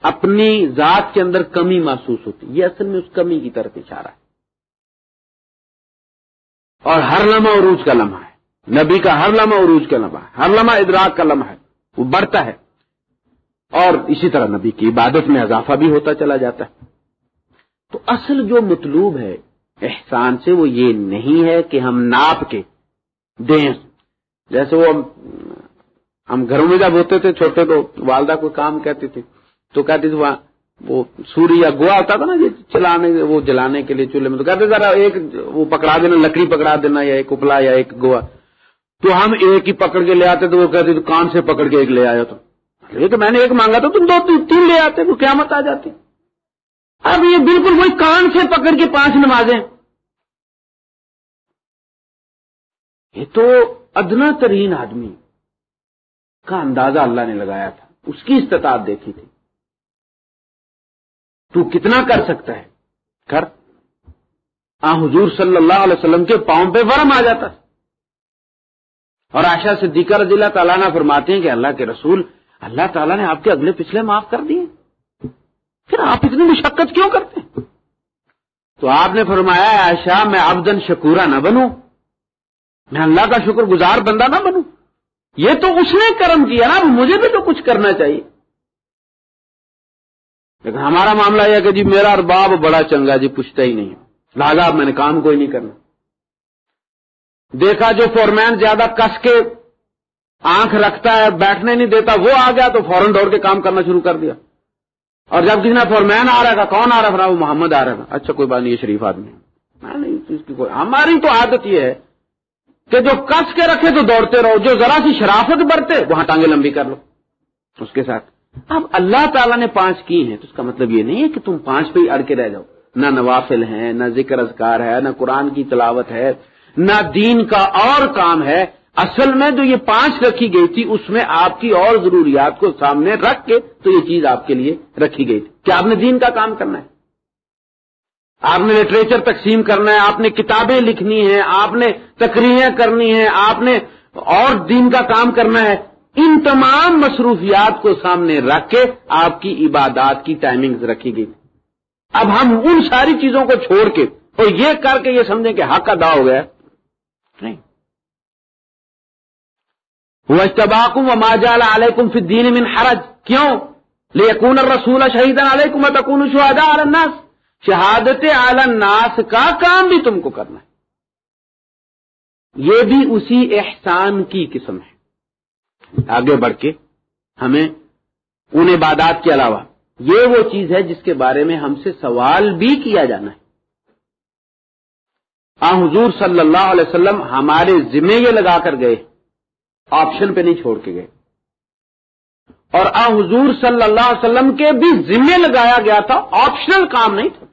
اپنی ذات کے اندر کمی محسوس ہوتی۔ یہ اصل میں اس کمی کی طرف اشارہ ہے۔ اور ہر لمحہ عروج کا لمحہ ہے۔ نبی کا ہر لمحہ عروج کا لمحہ ہے۔ ہر لمحہ ادراک کا لمحہ ہے۔ وہ بڑھتا ہے۔ اور اسی طرح نبی کی عبادت میں اضافہ بھی ہوتا چلا جاتا ہے۔ تو اصل جو مطلوب ہے احسان سے وہ یہ نہیں ہے کہ ہم ناپ کے دیں۔ جیسے وہ ہم گھروں میں جب ہوتے تھے، چھوٹے تو والدہ کو کام کہتی تھی، تو کہتی تھی، وہاں وہ سوری یا گوا ہوتا تھا نا یہ چلانے، وہ جلانے کے لیے چولہے میں۔ تو کہتے ذرا ایک وہ پکڑا دینا، لکڑی پکڑا دینا یا ایک اپلا یا ایک گوا تو ہم ایک ہی پکڑ کے لے آتے تو وہ کہتے کان سے پکڑ کے ایک لے آیا تو میں نے ایک مانگا تو تم دو تین لے آتے تو قیامت آ جاتی۔ اب یہ بالکل وہی کان سے پکڑ کے پانچ نمازیں۔ یہ تو ادنا ترین آدمی کا اندازہ اللہ نے لگایا تھا۔ اس کی استطاعت دیکھی تھی۔ تو کتنا کر سکتا ہے؟ کر۔ آ، حضور صلی اللہ علیہ وسلم کے پاؤں پہ ورم آ جاتا۔ اور آشا سے رضی اللہ تعالیٰ نے فرماتے ہیں کہ اللہ کے رسول، اللہ تعالیٰ نے آپ کے اگلے پچھلے معاف کر دیے۔ پھر آپ اتنی مشقت کیوں کرتے تو آپ نے فرمایا، عائشہ، میں آبدن شکورا نہ بنوں۔ میں اللہ کا شکر گزار بندہ نہ بنوں۔ یہ تو اس نے کرم کیا نا، مجھے بھی تو کچھ کرنا چاہیے۔ لیکن ہمارا معاملہ یہ کہ جی میرا ارباب بڑا چنگا جی پوچھتا ہی نہیں۔ لہٰذا میں نے کام کوئی نہیں کرنا۔ دیکھا جو فورمین زیادہ کس کے آنکھ رکھتا ہے، بیٹھنے نہیں دیتا، وہ آ گیا تو فوراً دوڑ کے کام کرنا شروع کر دیا۔ اور جب کسی نے فورمین آ رہا تھا، کون آ رہا تھا؟ وہ محمد آ رہا تھا۔ اچھا کوئی بات نہیں، یہ شریف آدمی میں نہیں ہماری تو عادت یہ ہے۔ کہ جو کس کے رکھے تو دوڑتے رہو، جو ذرا سی شرافت برتے، وہاں ٹانگیں لمبی کر لو۔ اس کے ساتھ۔ اب اللہ تعالیٰ نے پانچ کی ہیں، تو اس کا مطلب یہ نہیں ہے کہ تم پانچ پہ ہی اڑ کے رہ جاؤ۔ نہ نوافل ہیں، نہ ذکر اذکار ہے، نہ قرآن کی تلاوت ہے، نہ دین کا اور کام ہے۔ اصل میں جو یہ پانچ رکھی گئی تھی، اس میں آپ کی اور ضروریات کو سامنے رکھ کے تو یہ چیز آپ کے لیے رکھی گئی تھی۔ کیا آپ نے دین کا کام کرنا ہے؟ آپ نے لٹریچر تقسیم کرنا ہے، آپ نے کتابیں لکھنی ہیں، آپ نے تقریریں کرنی ہیں، آپ نے اور دین کا کام کرنا ہے۔ ان تمام مصروفیات کو سامنے رکھ کے آپ کی عبادات کی ٹائمنگ رکھی گئی۔ اب ہم ان ساری چیزوں کو چھوڑ کے، اور یہ کر کے یہ سمجھیں کہ حق ادا ہو گیا۔ نہیں۔ وہ و ماجال علیکم فی الدین من حرج۔ کیوں؟ لیکون الرسول شہید علیکم تکون شہداء علی الناس۔ شہادت اعلی ناس کا کام بھی تم کو کرنا ہے۔ یہ بھی اسی احسان کی قسم ہے۔ آگے بڑھ کے ہمیں ان عبادات کے علاوہ یہ وہ چیز ہے جس کے بارے میں ہم سے سوال بھی کیا جانا ہے۔ آ، حضور صلی اللہ علیہ وسلم ہمارے ذمے یہ لگا کر گئے، آپشن پہ نہیں چھوڑ کے گئے۔ اور آ، حضور صلی اللہ علیہ وسلم کے بھی ذمے لگایا گیا تھا، آپشنل کام نہیں تھا۔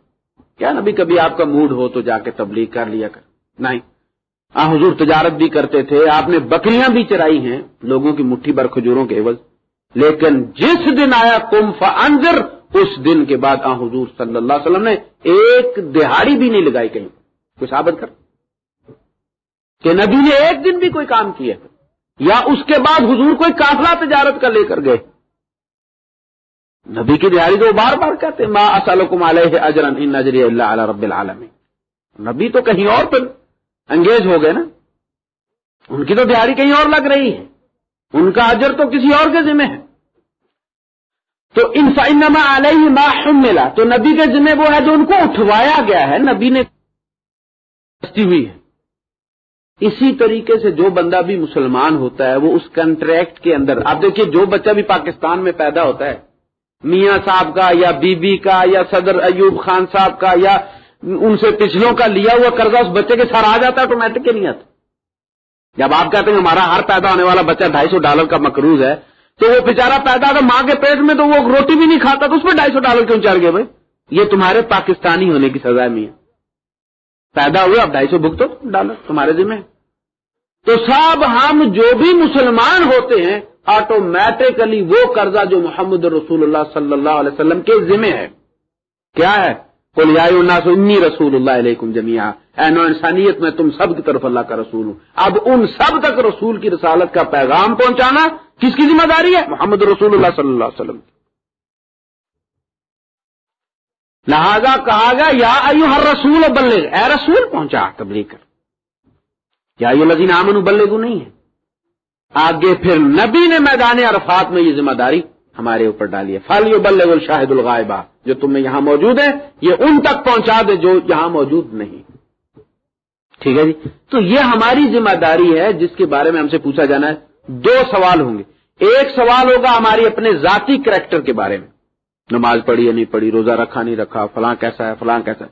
کیا نبی کبھی آپ کا موڈ ہو تو جا کے تبلیغ کر لیا کر؟ نہیں۔ آ، حضور تجارت بھی کرتے تھے، آپ نے بکریاں بھی چرائی ہیں، لوگوں کی مٹھی بھر کھجوروں کے عوض۔ لیکن جس دن آیا کم فنزر اس دن کے بعد آ، حضور صلی اللہ علیہ وسلم نے ایک دہاڑی بھی نہیں لگائی کہیں۔ کوئی ثابت کر؟ کہ نبی نے ایک دن بھی کوئی کام کیا۔ یا اس کے بعد حضور کوئی کافلا تجارت کا لے کر گئے۔ نبی کی دہاڑی تو بار بار کہتے ماں اسلکم علیہ اجرن ان نجری اللہ علیہ رب العالمین. نبی تو کہیں اور پر انگیز ہو گئے نا۔ ان کی تو دیہی کہیں اور لگ رہی ہے۔ ان کا اجر تو کسی اور کے ذمہ ہے۔ تو انما علیہ ما ملا تو نبی کے ذمہ وہ ہے جو ان کو اٹھوایا گیا ہے۔ نبی نے ہوئی ہے۔ اسی طریقے سے جو بندہ بھی مسلمان ہوتا ہے، وہ اس کنٹریکٹ کے اندر، آپ دیکھیے جو بچہ بھی پاکستان میں پیدا ہوتا ہے میاں صاحب کا یا بی بی کا یا صدر ایوب خان صاحب کا یا ان سے پچھلوں کا لیا ہوا قرضہ اس بچے کے سر آ جاتا ہے آٹومیٹک نہیں آتا۔ جب آپ کہتے ہیں ہمارا ہر پیدا ہونے والا بچہ ڈھائی سو ڈالر کا مقروض ہے، تو وہ بےچارا پیدا تھا ماں کے پیٹ میں تو وہ روٹی بھی نہیں کھاتا، تو اس میں ڈھائی سو ڈالر کیوں چڑھ گئے بھائی؟ یہ تمہارے پاکستانی ہونے کی سزا ہے پیدا ہوئے اب ڈھائی سو بک تو ڈالر تمہارے ذمہ تو صاحب ہم جو بھی مسلمان ہوتے ہیں آٹومیٹکلی وہ قرضہ جو محمد رسول اللہ صلی اللہ علیہ وسلم کے ذمہ ہے۔ کیا ہے؟ انی رسول اللہ علیکم جمیا نو انسانیت، میں تم سب کی طرف اللہ کا رسول ہوں۔ اب ان سب تک رسول کی رسالت کا پیغام پہنچانا کس کی ذمہ داری ہے؟ محمد رسول اللہ صلی اللہ علیہ وسلم۔ لہذا کہا گیا، یا ایو ہر رسول بلے اے رسول، پہنچا تبلیغ کر۔ یا ایو لذین آمن بلے نہیں ہے۔ آگے پھر نبی نے میدان عرفات میں یہ ذمہ داری ہمارے اوپر ڈالیے فل بل الشاہد الغائبہ جو تم میں یہاں موجود ہے یہ ان تک پہنچا دے جو یہاں موجود نہیں۔ ٹھیک ہے جی؟ تو یہ ہماری ذمہ داری ہے، جس کے بارے میں ہم سے پوچھا جانا ہے۔ دو سوال ہوں گے۔ ایک سوال ہوگا ہماری اپنے ذاتی کریکٹر کے بارے میں۔ نماز پڑھی یا نہیں پڑھی، روزہ رکھا نہیں رکھا، فلاں کیسا ہے، فلاں کیسا ہے۔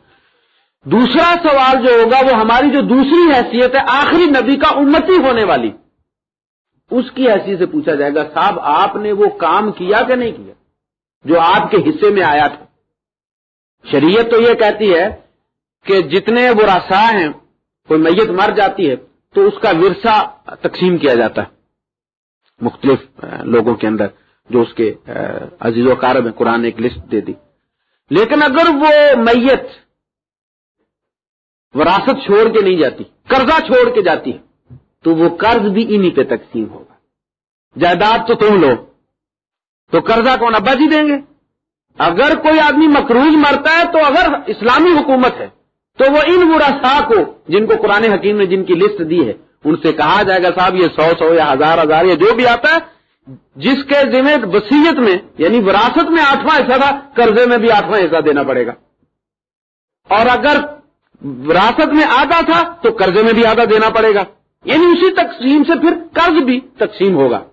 دوسرا سوال جو ہوگا وہ ہماری جو دوسری حیثیت ہے، آخری نبی کا امتی ہونے والی۔ اس کی حیثیت سے پوچھا جائے گا، صاحب، آپ نے وہ کام کیا کہ نہیں کیا؟ جو آپ کے حصے میں آیا تھا۔ شریعت تو یہ کہتی ہے کہ جتنے وہ راسا ہیں، کوئی میت مر جاتی ہے، تو اس کا ورثہ تقسیم کیا جاتا ہے۔ مختلف لوگوں کے اندر جو اس کے عزیز و کارب ہیں، قرآن ایک لسٹ دے دی۔ لیکن اگر وہ میت وراثت چھوڑ کے نہیں جاتی، قرضہ چھوڑ کے جاتی ہے تو وہ قرض بھی انہی پہ تقسیم ہوگا۔ جائیداد تو تم لو۔ تو قرضہ کون ابا جی دیں گے؟ اگر کوئی آدمی مقروض مرتا ہے تو اگر اسلامی حکومت ہے، تو وہ ان براسا کو، جن کو قرآن حکیم نے جن کی لسٹ دی ہے، ان سے کہا جائے گا صاحب، یہ سو سو یا ہزار ہزار یا جو بھی آتا ہے، جس کے ذمہ وسیعت میں یعنی وراثت میں آٹھواں حصہ تھا، قرضے میں بھی آٹھواں حصہ دینا پڑے گا۔ اور اگر وراثت میں آدھا تھا، تو قرضے میں بھی آدھا دینا پڑے گا۔ یعنی اسی تقسیم سے پھر قرض بھی تقسیم ہوگا۔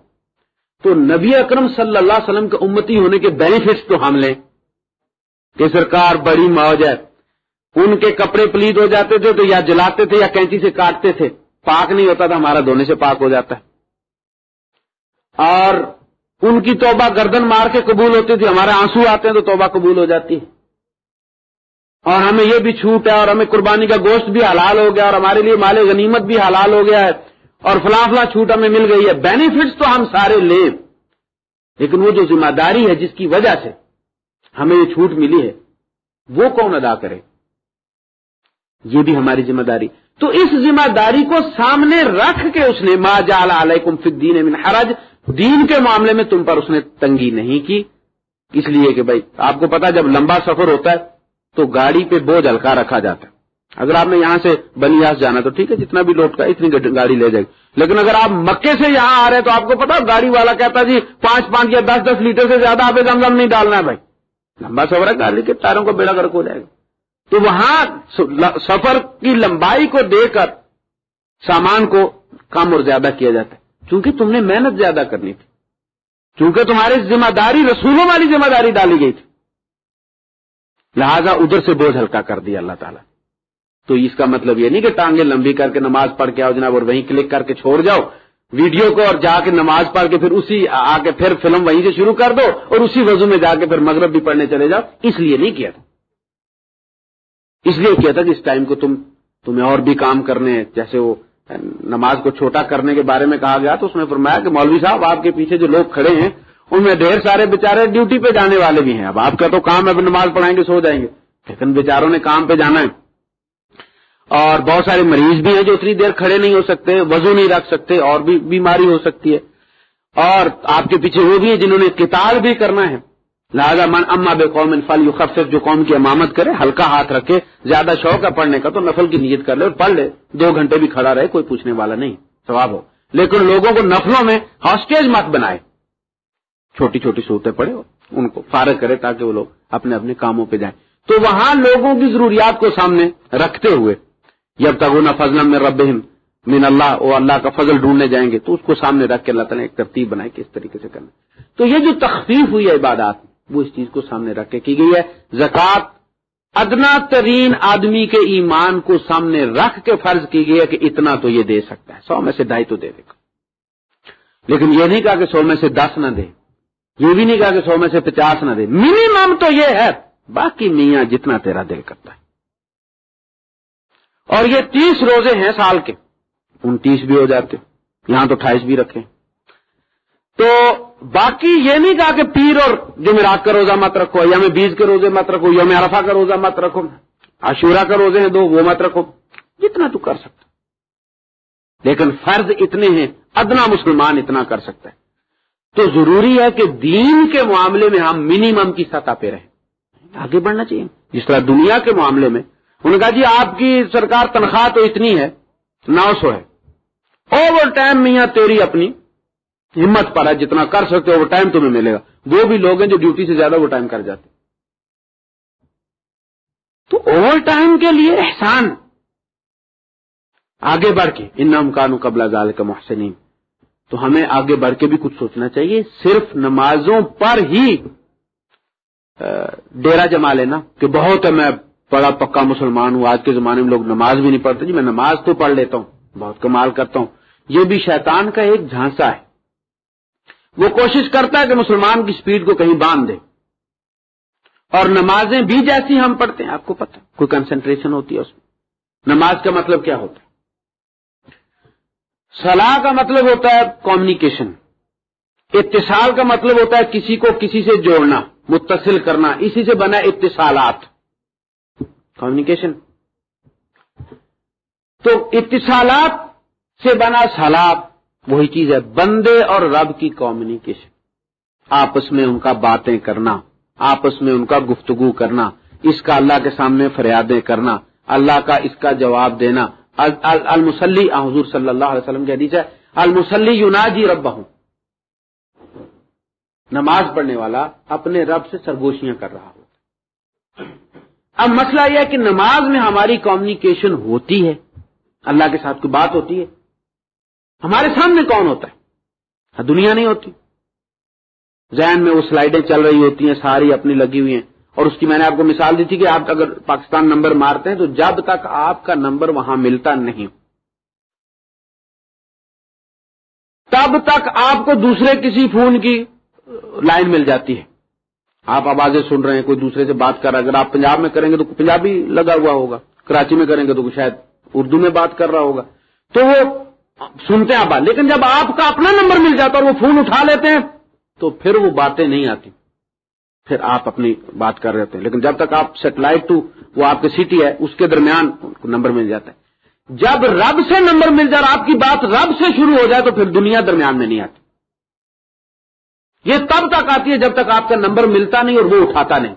تو نبی اکرم صلی اللہ علیہ وسلم کے امتی ہونے کے بینیفٹس تو ہم لیں۔ کہ سرکار بڑی موج ہے۔ ان کے کپڑے پلیت ہو جاتے تھے تو یا جلاتے تھے یا کینچی سے کاٹتے تھے۔ پاک نہیں ہوتا تھا، ہمارا دھونے سے پاک ہو جاتا ہے۔ اور ان کی توبہ گردن مار کے قبول ہوتی تھی، ہمارے آنسو آتے ہیں تو توبہ قبول ہو جاتی ہے۔ اور ہمیں یہ بھی چھوٹ ہے اور ہمیں قربانی کا گوشت بھی حلال ہو گیا اور ہمارے لیے مال غنیمت بھی حلال ہو گیا ہے اور فلاں فلاں چھوٹ ہمیں مل گئی ہے۔ بینیفٹس تو ہم سارے لیں لیکن وہ جو ذمہ داری ہے جس کی وجہ سے ہمیں یہ چھوٹ ملی ہے، وہ کون ادا کرے؟ یہ بھی ہماری ذمہ داری۔ تو اس ذمہ داری کو سامنے رکھ کے اس نے ما جال علیکم فی الدین من حرج۔ دین کے معاملے میں تم پر اس نے تنگی نہیں کی۔ اس لیے کہ بھائی، آپ کو پتا جب لمبا سفر ہوتا ہے تو گاڑی پہ بوجھ ہلکا رکھا جاتا ہے۔ اگر آپ نے یہاں سے بنیاس جانا تو ٹھیک ہے، جتنا بھی لوٹ کا اتنی گاڑی لے جائے گی لیکن اگر آپ مکے سے یہاں آ رہے ہیں تو آپ کو پتا گاڑی والا کہتا جی پانچ پانچ یا دس دس لیٹر سے زیادہ آپ زمزم نہیں ڈالنا ہے بھائی۔ لمبا سفر ہے، گاڑی کے ٹائروں کو بیڑا کر ہو جائے گا۔ تو وہاں سفر کی لمبائی کو دے کر سامان کو کم اور زیادہ کیا جاتا ہے۔ چونکہ تم نے محنت زیادہ کرنی تھی۔ چونکہ تمہاری ذمہ داری رسولوں والی ذمہ داری ڈالی گئی تھی۔ لہذا ادھر سے بوجھ ہلکا کر دیا اللہ تعالیٰ۔ تو اس کا مطلب یہ نہیں کہ ٹانگیں لمبی کر کے نماز پڑھ کے آؤ جناب اور وہیں کلک کر کے چھوڑ جاؤ۔ ویڈیو کو اور جا کے نماز پڑھ کے پھر اسی آ کے پھر فلم وہیں سے شروع کر دو اور اسی وضو میں جا کے پھر مغرب بھی پڑھنے چلے جاؤ۔ اس لیے نہیں کیا تھا۔ اس لیے کیا تھا کہ اس ٹائم کو تم تمہیں اور بھی کام کرنے جیسے وہ نماز کو چھوٹا کرنے کے بارے میں کہا گیا تو اس میں فرمایا کہ مولوی صاحب، آپ کے پیچھے جو لوگ کھڑے ہیں ان میں ڈھیر سارے بےچارے ڈیوٹی پہ جانے والے بھی ہیں۔ اب آپ کا تو کام ہے، اب نماز پڑھائیں گے، سو جائیں گے۔ لیکن بیچاروں نے کام پہ جانا ہے۔ اور بہت سارے مریض بھی ہیں جو اتنی دیر کھڑے نہیں ہو سکتے، وضو نہیں رکھ سکتے، اور بھی بیماری ہو سکتی ہے۔ اور آپ کے پیچھے وہ بھی ہیں جنہوں نے کتاب بھی کرنا ہے۔ لہٰذا من اما بے قوم انفال یو جو قوم کی امامت کرے، ہلکا ہاتھ رکھے، زیادہ شوق ہے پڑھنے کا، تو نفل کی نیت کر لے اور پڑھ لے۔ دو گھنٹے بھی کھڑا رہے، کوئی پوچھنے والا نہیں، ثواب ہو۔ لیکن لوگوں کو نفلوں میں ہاسٹیج مت بنائے۔ چھوٹی چھوٹی صورتیں پڑے ان کو فارغ کرے تاکہ وہ لوگ اپنے اپنے کاموں پہ جائیں۔ تو وہاں لوگوں کی ضروریات کو سامنے رکھتے ہوئے جب تک وہ فضل میں رب من اللہ وہ اللہ کا فضل ڈھونڈنے جائیں گے، تو اس کو سامنے رکھ کے اللہ تعالیٰ نے ایک ترتیب بنائی کہ اس طریقے سے کرنا۔ تو یہ جو تخفیف ہوئی ہے عبادات وہ اس چیز کو سامنے رکھ کے کی گئی ہے۔ زکوٰۃ، ادنا ترین آدمی کے ایمان کو سامنے رکھ کے فرض کی گئی ہے کہ اتنا تو یہ دے سکتا ہے، سو میں سے ڈھائی تو دے دے گا۔ لیکن یہ نہیں کہا کہ سو میں سے دس نہ دے۔ یہ بھی نہیں کہا کہ سو میں سے پچاس نہ دے۔ منیمم تو یہ ہے۔ باقی میاں جتنا تیرا دل کرتا ہے۔ اور یہ تیس روزے ہیں سال کے۔ انتیس بھی ہو جاتے۔ یہاں تو اٹھائیس بھی رکھے تو باقی یہ نہیں کہا کہ پیر اور جمعرات کا روزہ مت رکھو، یا میں بیس کے روزے مت رکھو یا میں عرفہ کا روزہ مت رکھو عشورہ کا روزے ہیں دو، وہ مت رکھو۔ جتنا تو کر سکتا۔ لیکن فرض اتنے ہیں، ادنا مسلمان اتنا کر سکتا ہے۔ تو ضروری ہے کہ دین کے معاملے میں ہم منیمم کی سطح پہ رہیں۔ آگے بڑھنا چاہیے۔ جس طرح دنیا کے معاملے میں انہوں نے کہا جی آپ کی سرکار تنخواہ تو اتنی ہے نو سو ہے۔ اوور ٹائم میاں تیری اپنی ہمت پر ہے جتنا کر سکتے ہو وہ ٹائم تمہیں ملے گا۔ وہ بھی لوگ ہیں جو ڈیوٹی سے زیادہ وہ ٹائم کر جاتے تو اوور ٹائم کے لیے احسان۔ آگے بڑھ کے ان نام قبلہ زال کا محسنین۔ تو ہمیں آگے بڑھ کے بھی کچھ سوچنا چاہیے۔ صرف نمازوں پر ہی ڈیرا جما لینا کہ بہت ہے، میں بڑا پکا مسلمان ہوں۔ آج کے زمانے میں لوگ نماز بھی نہیں پڑھتے۔ جی میں نماز تو پڑھ لیتا ہوں، بہت کمال کرتا ہوں۔ یہ بھی شیطان کا ایک جھانسا ہے۔ وہ کوشش کرتا ہے کہ مسلمان کی سپیڈ کو کہیں باندھ دے۔ اور نمازیں بھی جیسی ہم پڑھتے ہیں، آپ کو پتہ کوئی کنسنٹریشن ہوتی ہے اس میں۔ نماز کا مطلب کیا ہوتا ہے؟ صلاح کا مطلب ہوتا ہے کمیونیکیشن اتصال کا مطلب ہوتا ہے کسی کو کسی سے جوڑنا، متصل کرنا، اسی سے بنا اتصالات. کمیونیکیشن تو اتصالات سے بنا سالات وہی چیز ہے، بندے اور رب کی کمیونیکیشن آپس میں ان کا باتیں کرنا، آپس میں ان کا گفتگو کرنا، اس کا اللہ کے سامنے فریادیں کرنا، اللہ کا اس کا جواب دینا المسلی حضور صلی اللہ علیہ وسلم کی حدیث ہے المسلی یوناجی رب نماز پڑھنے والا اپنے رب سے سرگوشیاں کر رہا ہو اب مسئلہ یہ ہے کہ نماز میں ہماری کمیونیکیشن ہوتی ہے۔ اللہ کے ساتھ کوئی بات ہوتی ہے۔ ہمارے سامنے کون ہوتا ہے؟ دنیا نہیں ہوتی۔ ذہن میں وہ سلائڈیں چل رہی ہوتی ہیں، ساری اپنی لگی ہوئی ہیں۔ اور اس کی میں نے آپ کو مثال دی تھی کہ آپ اگر پاکستان نمبر مارتے ہیں تو جب تک آپ کا نمبر وہاں ملتا نہیں۔ تب تک آپ کو دوسرے کسی فون کی لائن مل جاتی ہے۔ آپ آوازیں سن رہے ہیں، کوئی دوسرے سے بات کر رہا ہے۔ اگر آپ پنجاب میں کریں گے تو پنجابی لگا ہوا ہوگا، کراچی میں کریں گے تو شاید اردو میں بات کر رہا ہوگا۔ تو وہ سنتے ہیں آپ لیکن جب آپ کا اپنا نمبر مل جاتا اور وہ فون اٹھا لیتے ہیں، تو پھر وہ باتیں نہیں آتی۔ پھر آپ اپنی بات کر رہے ہوتے ہیں۔ لیکن جب تک آپ سیٹلائٹ ٹو وہ آپ کے سٹی ہے، اس کے درمیان نمبر مل جاتا ہے۔ جب رب سے نمبر مل جائے آپ کی بات رب سے شروع ہو جائے تو پھر دنیا درمیان میں نہیں آتی۔ یہ تب تک آتی ہے جب تک آپ کا نمبر ملتا نہیں اور وہ اٹھاتا نہیں۔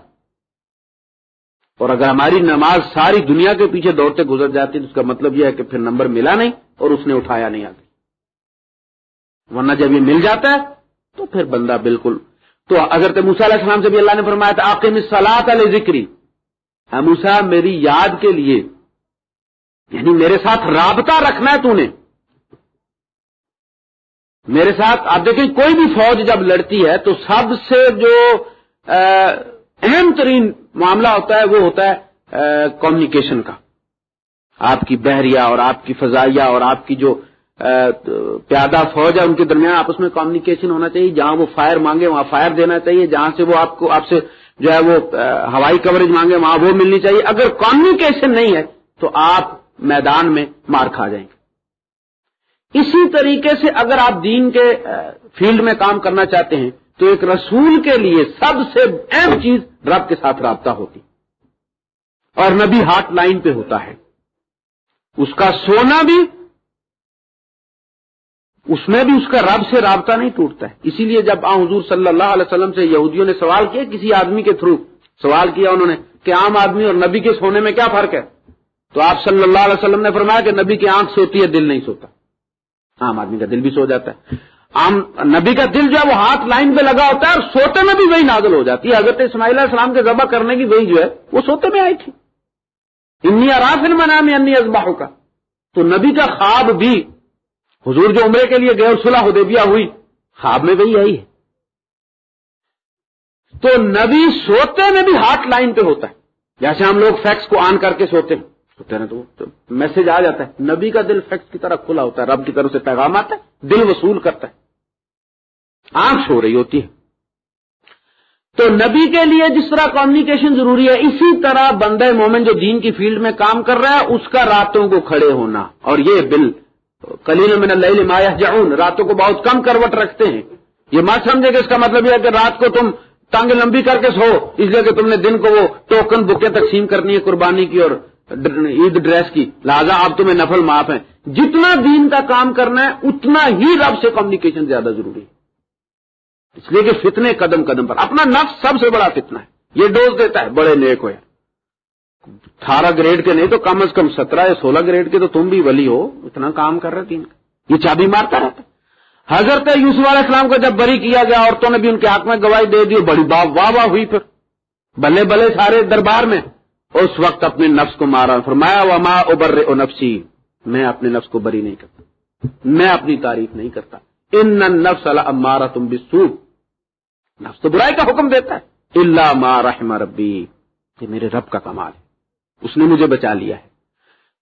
اور اگر ہماری نماز ساری دنیا کے پیچھے دوڑتے گزر جاتی تو اس کا مطلب یہ ہے کہ پھر نمبر ملا نہیں اور اس نے اٹھایا نہیں آگے۔ ورنہ جب یہ مل جاتا ہے تو پھر بندہ بالکل تو اگر موسا علیہ السلام سے بھی اللہ نے فرمایا تھا آپ میں سلاد علیہ ذکری موسا میری یاد کے لیے یعنی میرے ساتھ رابطہ رکھنا ہے تو نے۔ میرے ساتھ، آپ دیکھیں، کوئی بھی فوج جب لڑتی ہے تو سب سے جو اہم ترین معاملہ ہوتا ہے وہ ہوتا ہے کمیونیکیشن کا۔ آپ کی بحریہ اور آپ کی فضائیہ اور آپ کی جو پیادہ فوج ہے، ان کے درمیان آپس میں کمیونیکیشن ہونا چاہیے، جہاں وہ فائر مانگے، وہاں فائر دینا چاہیے، جہاں سے وہ آپ کو، آپ سے جو ہے وہ ہوائی کوریج مانگے، وہاں وہ ملنی چاہیے۔ اگر کمیونیکیشن نہیں ہے، تو آپ میدان میں مار کھا جائیں گے۔ اسی طریقے سے اگر آپ دین کے فیلڈ میں کام کرنا چاہتے ہیں، تو ایک رسول کے لیے سب سے اہم چیز رب کے ساتھ رابطہ ہوتی۔ اور نبی ہاتھ لائن پہ ہوتا ہے۔ اس کا سونا بھی اس میں بھی اس کا رب سے رابطہ نہیں ٹوٹتا ہے۔ اسی لیے جب آ حضور صلی اللہ علیہ وسلم سے یہودیوں نے سوال کیا کسی آدمی کے تھرو، سوال کیا انہوں نے کہ عام آدمی اور نبی کے سونے میں کیا فرق ہے؟ تو آپ صلی اللہ علیہ وسلم نے فرمایا کہ نبی کی آنکھ سوتی ہے، دل نہیں سوتا۔ عام آدمی کا دل بھی سو جاتا ہے۔ عام نبی کا دل جو ہے وہ ہاتھ لائن پہ لگا ہوتا ہے اور سوتے میں بھی وہی نازل ہو جاتی ہے۔ حضرت اسماعیل علیہ السلام کے ذبح کرنے کی وہی جو ہے وہ سوتے میں آئی تھی۔ انی ارافن منام انی ازباہ کا تو نبی کا خواب بھی حضور جو عمرے کے لیے گئے اور صلح حدیبیہ ہوئی، خواب میں وہی آئی ہے۔ تو نبی سوتے میں بھی ہاتھ لائن پہ ہوتا ہے۔ جیسے ہم لوگ فیکس کو آن کر کے سوتے ہیں سوتے ہیں تو میسج آ جاتا ہے۔ نبی کا دل فیکس کی طرح کھلا ہوتا ہے، رب کی طرف سے پیغام آتا ہے، دل وصول کرتا ہے۔ آنکھ سو رہی ہوتی ہے۔ تو نبی کے لیے جس طرح کمیونیکیشن ضروری ہے، اسی طرح بندہ مومن جو دین کی فیلڈ میں کام کر رہا ہے، اس کا راتوں کو کھڑے ہونا اور یہ بل کلیل من اللہ مایا جاؤن راتوں کو بہت کم کروٹ رکھتے ہیں۔ یہ مت سمجھے کہ اس کا مطلب یہ ہے کہ رات کو تم ٹانگ لمبی کر کے سو، اس لیے کہ تم نے دن کو وہ ٹوکن بکیں تقسیم کرنی ہے قربانی کی اور عید ڈریس کی۔ لہٰذا آپ تمہیں نفل معاف ہیں۔ جتنا دین کا کام کرنا ہے، اتنا ہی رب سے کمیونیکیشن زیادہ ضروری ہے۔ اس لیے کہ فتنے قدم قدم پر، اپنا نفس سب سے بڑا فتنہ ہے۔ یہ ڈوز دیتا ہے، بڑے نیک ہوئے۔ اٹھارہ گریڈ کے نہیں تو کم از کم سترہ یا سولہ گریڈ کے تو تم بھی ولی ہو، اتنا کام کر رہے تین۔ یہ چابی مارتا رہتا۔ حضرت یوسف علیہ السلام کو جب بری کیا گیا، عورتوں نے بھی ان کے ہاتھ میں گواہی دے دی بڑی واہ واہ ہوئی پھر۔ بلے بلے سارے دربار میں۔ اس وقت اپنے نفس کو مارا۔ فرمایا، وما ابر او نفسی میں اپنے نفس کو بری نہیں کرتا۔ میں اپنی تعریف نہیں کرتا۔ ان نفس اللہ تم بسو نفس تو برائی کا حکم دیتا ہے۔ اللہ مارحم ربی یہ میرے رب کا کمال ہے۔ اس نے مجھے بچا لیا ہے۔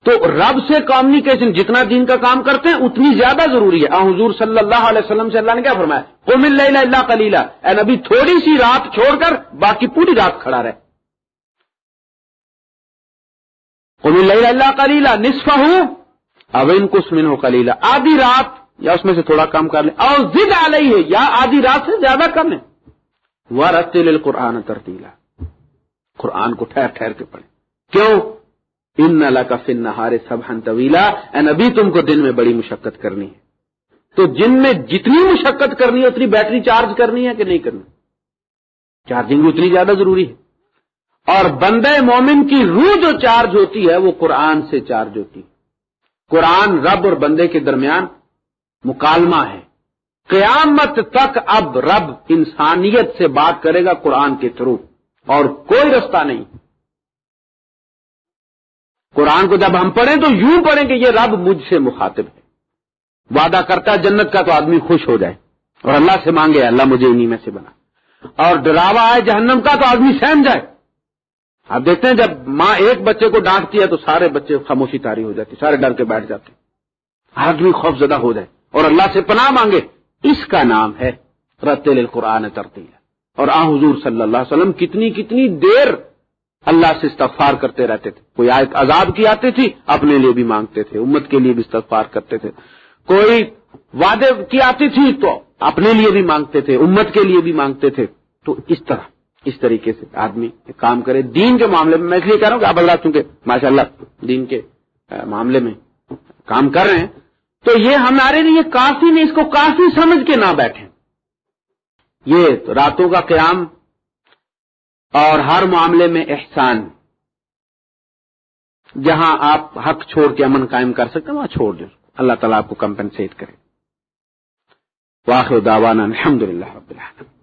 تو رب سے کمیونیکیشن جتنا دین کا کام کرتے ہیں، اتنی زیادہ ضروری ہے۔ حضور صلی اللہ علیہ وسلم سے اللہ نے کیا فرمایا؟ قوم اللہ اللہ کلیلہ اے نبی، تھوڑی سی رات چھوڑ کر باقی پوری رات کھڑا رہے قوم اللہ اللہ کلیلہ نصف ہوں اب ان کو سمن ہو کلیلہ آدھی رات، یا اس میں سے تھوڑا کم کر لیں۔ اور ضد آ رہی ہے یا آدھی رات سے زیادہ کم ہے۔ وہ رتل قرآن ترتیلا قرآن کو ٹھہر ٹھہر کے پڑھیں۔ کیوں؟ ان اللہ کا فن نہارے سب ہن طویلا ابھی تم کو دن میں بڑی مشقت کرنی ہے۔ تو جن میں جتنی مشقت کرنی ہے، اتنی بیٹری چارج کرنی ہے کہ نہیں کرنی؟ چارجنگ اتنی زیادہ ضروری ہے۔ اور بندے مومن کی روح جو چارج ہوتی ہے، وہ قرآن سے چارج ہوتی ہے۔ قرآن رب اور بندے کے درمیان مکالمہ ہے۔ قیامت تک اب رب انسانیت سے بات کرے گا قرآن کے تھرو۔ اور کوئی رستہ نہیں۔ قرآن کو جب ہم پڑھیں تو یوں پڑھیں کہ یہ رب مجھ سے مخاطب ہے۔ وعدہ کرتا جنت کا تو آدمی خوش ہو جائے۔ اور اللہ سے مانگے، اللہ مجھے انہیں میں سے بنا۔ اور ڈراوا آئے جہنم کا تو آدمی سہم جائے۔ آپ دیکھتے ہیں جب ماں ایک بچے کو ڈانٹتی ہے تو سارے بچے خاموشی تاری ہو جاتی، سارے ڈر کے بیٹھ جاتے۔ آدمی خوف زدہ ہو جائے۔ اور اللہ سے پناہ مانگے۔ اس کا نام ہے رتل القرآن ترتیل اور آ حضور صلی اللہ علیہ وسلم کتنی کتنی دیر اللہ سے استغفار کرتے رہتے تھے۔ کوئی آیت عذاب کی آتی تھی، اپنے لیے بھی مانگتے تھے، امت کے لیے بھی استغفار کرتے تھے۔ کوئی وعدے کی آتی تھی تو اپنے لیے بھی مانگتے تھے، امت کے لیے بھی مانگتے تھے۔ تو اس طرح، اس طریقے سے آدمی کام کرے۔ دین کے معاملے میں میں اس لیے کہہ رہا ہوں کہ اب اللہ، چونکہ ماشاء اللہ دین کے معاملے میں کام کر رہے ہیں، تو یہ ہمارے لیے کافی نہیں، اس کو کافی سمجھ کے نہ بیٹھے یہ راتوں کا قیام اور ہر معاملے میں احسان۔ جہاں آپ حق چھوڑ کے امن قائم کر سکتے ہیں، وہاں چھوڑ دیں۔ اللہ تعالیٰ آپ کو کمپنسیٹ کرے۔ واخر داوانا الحمد للہ رب العالمین۔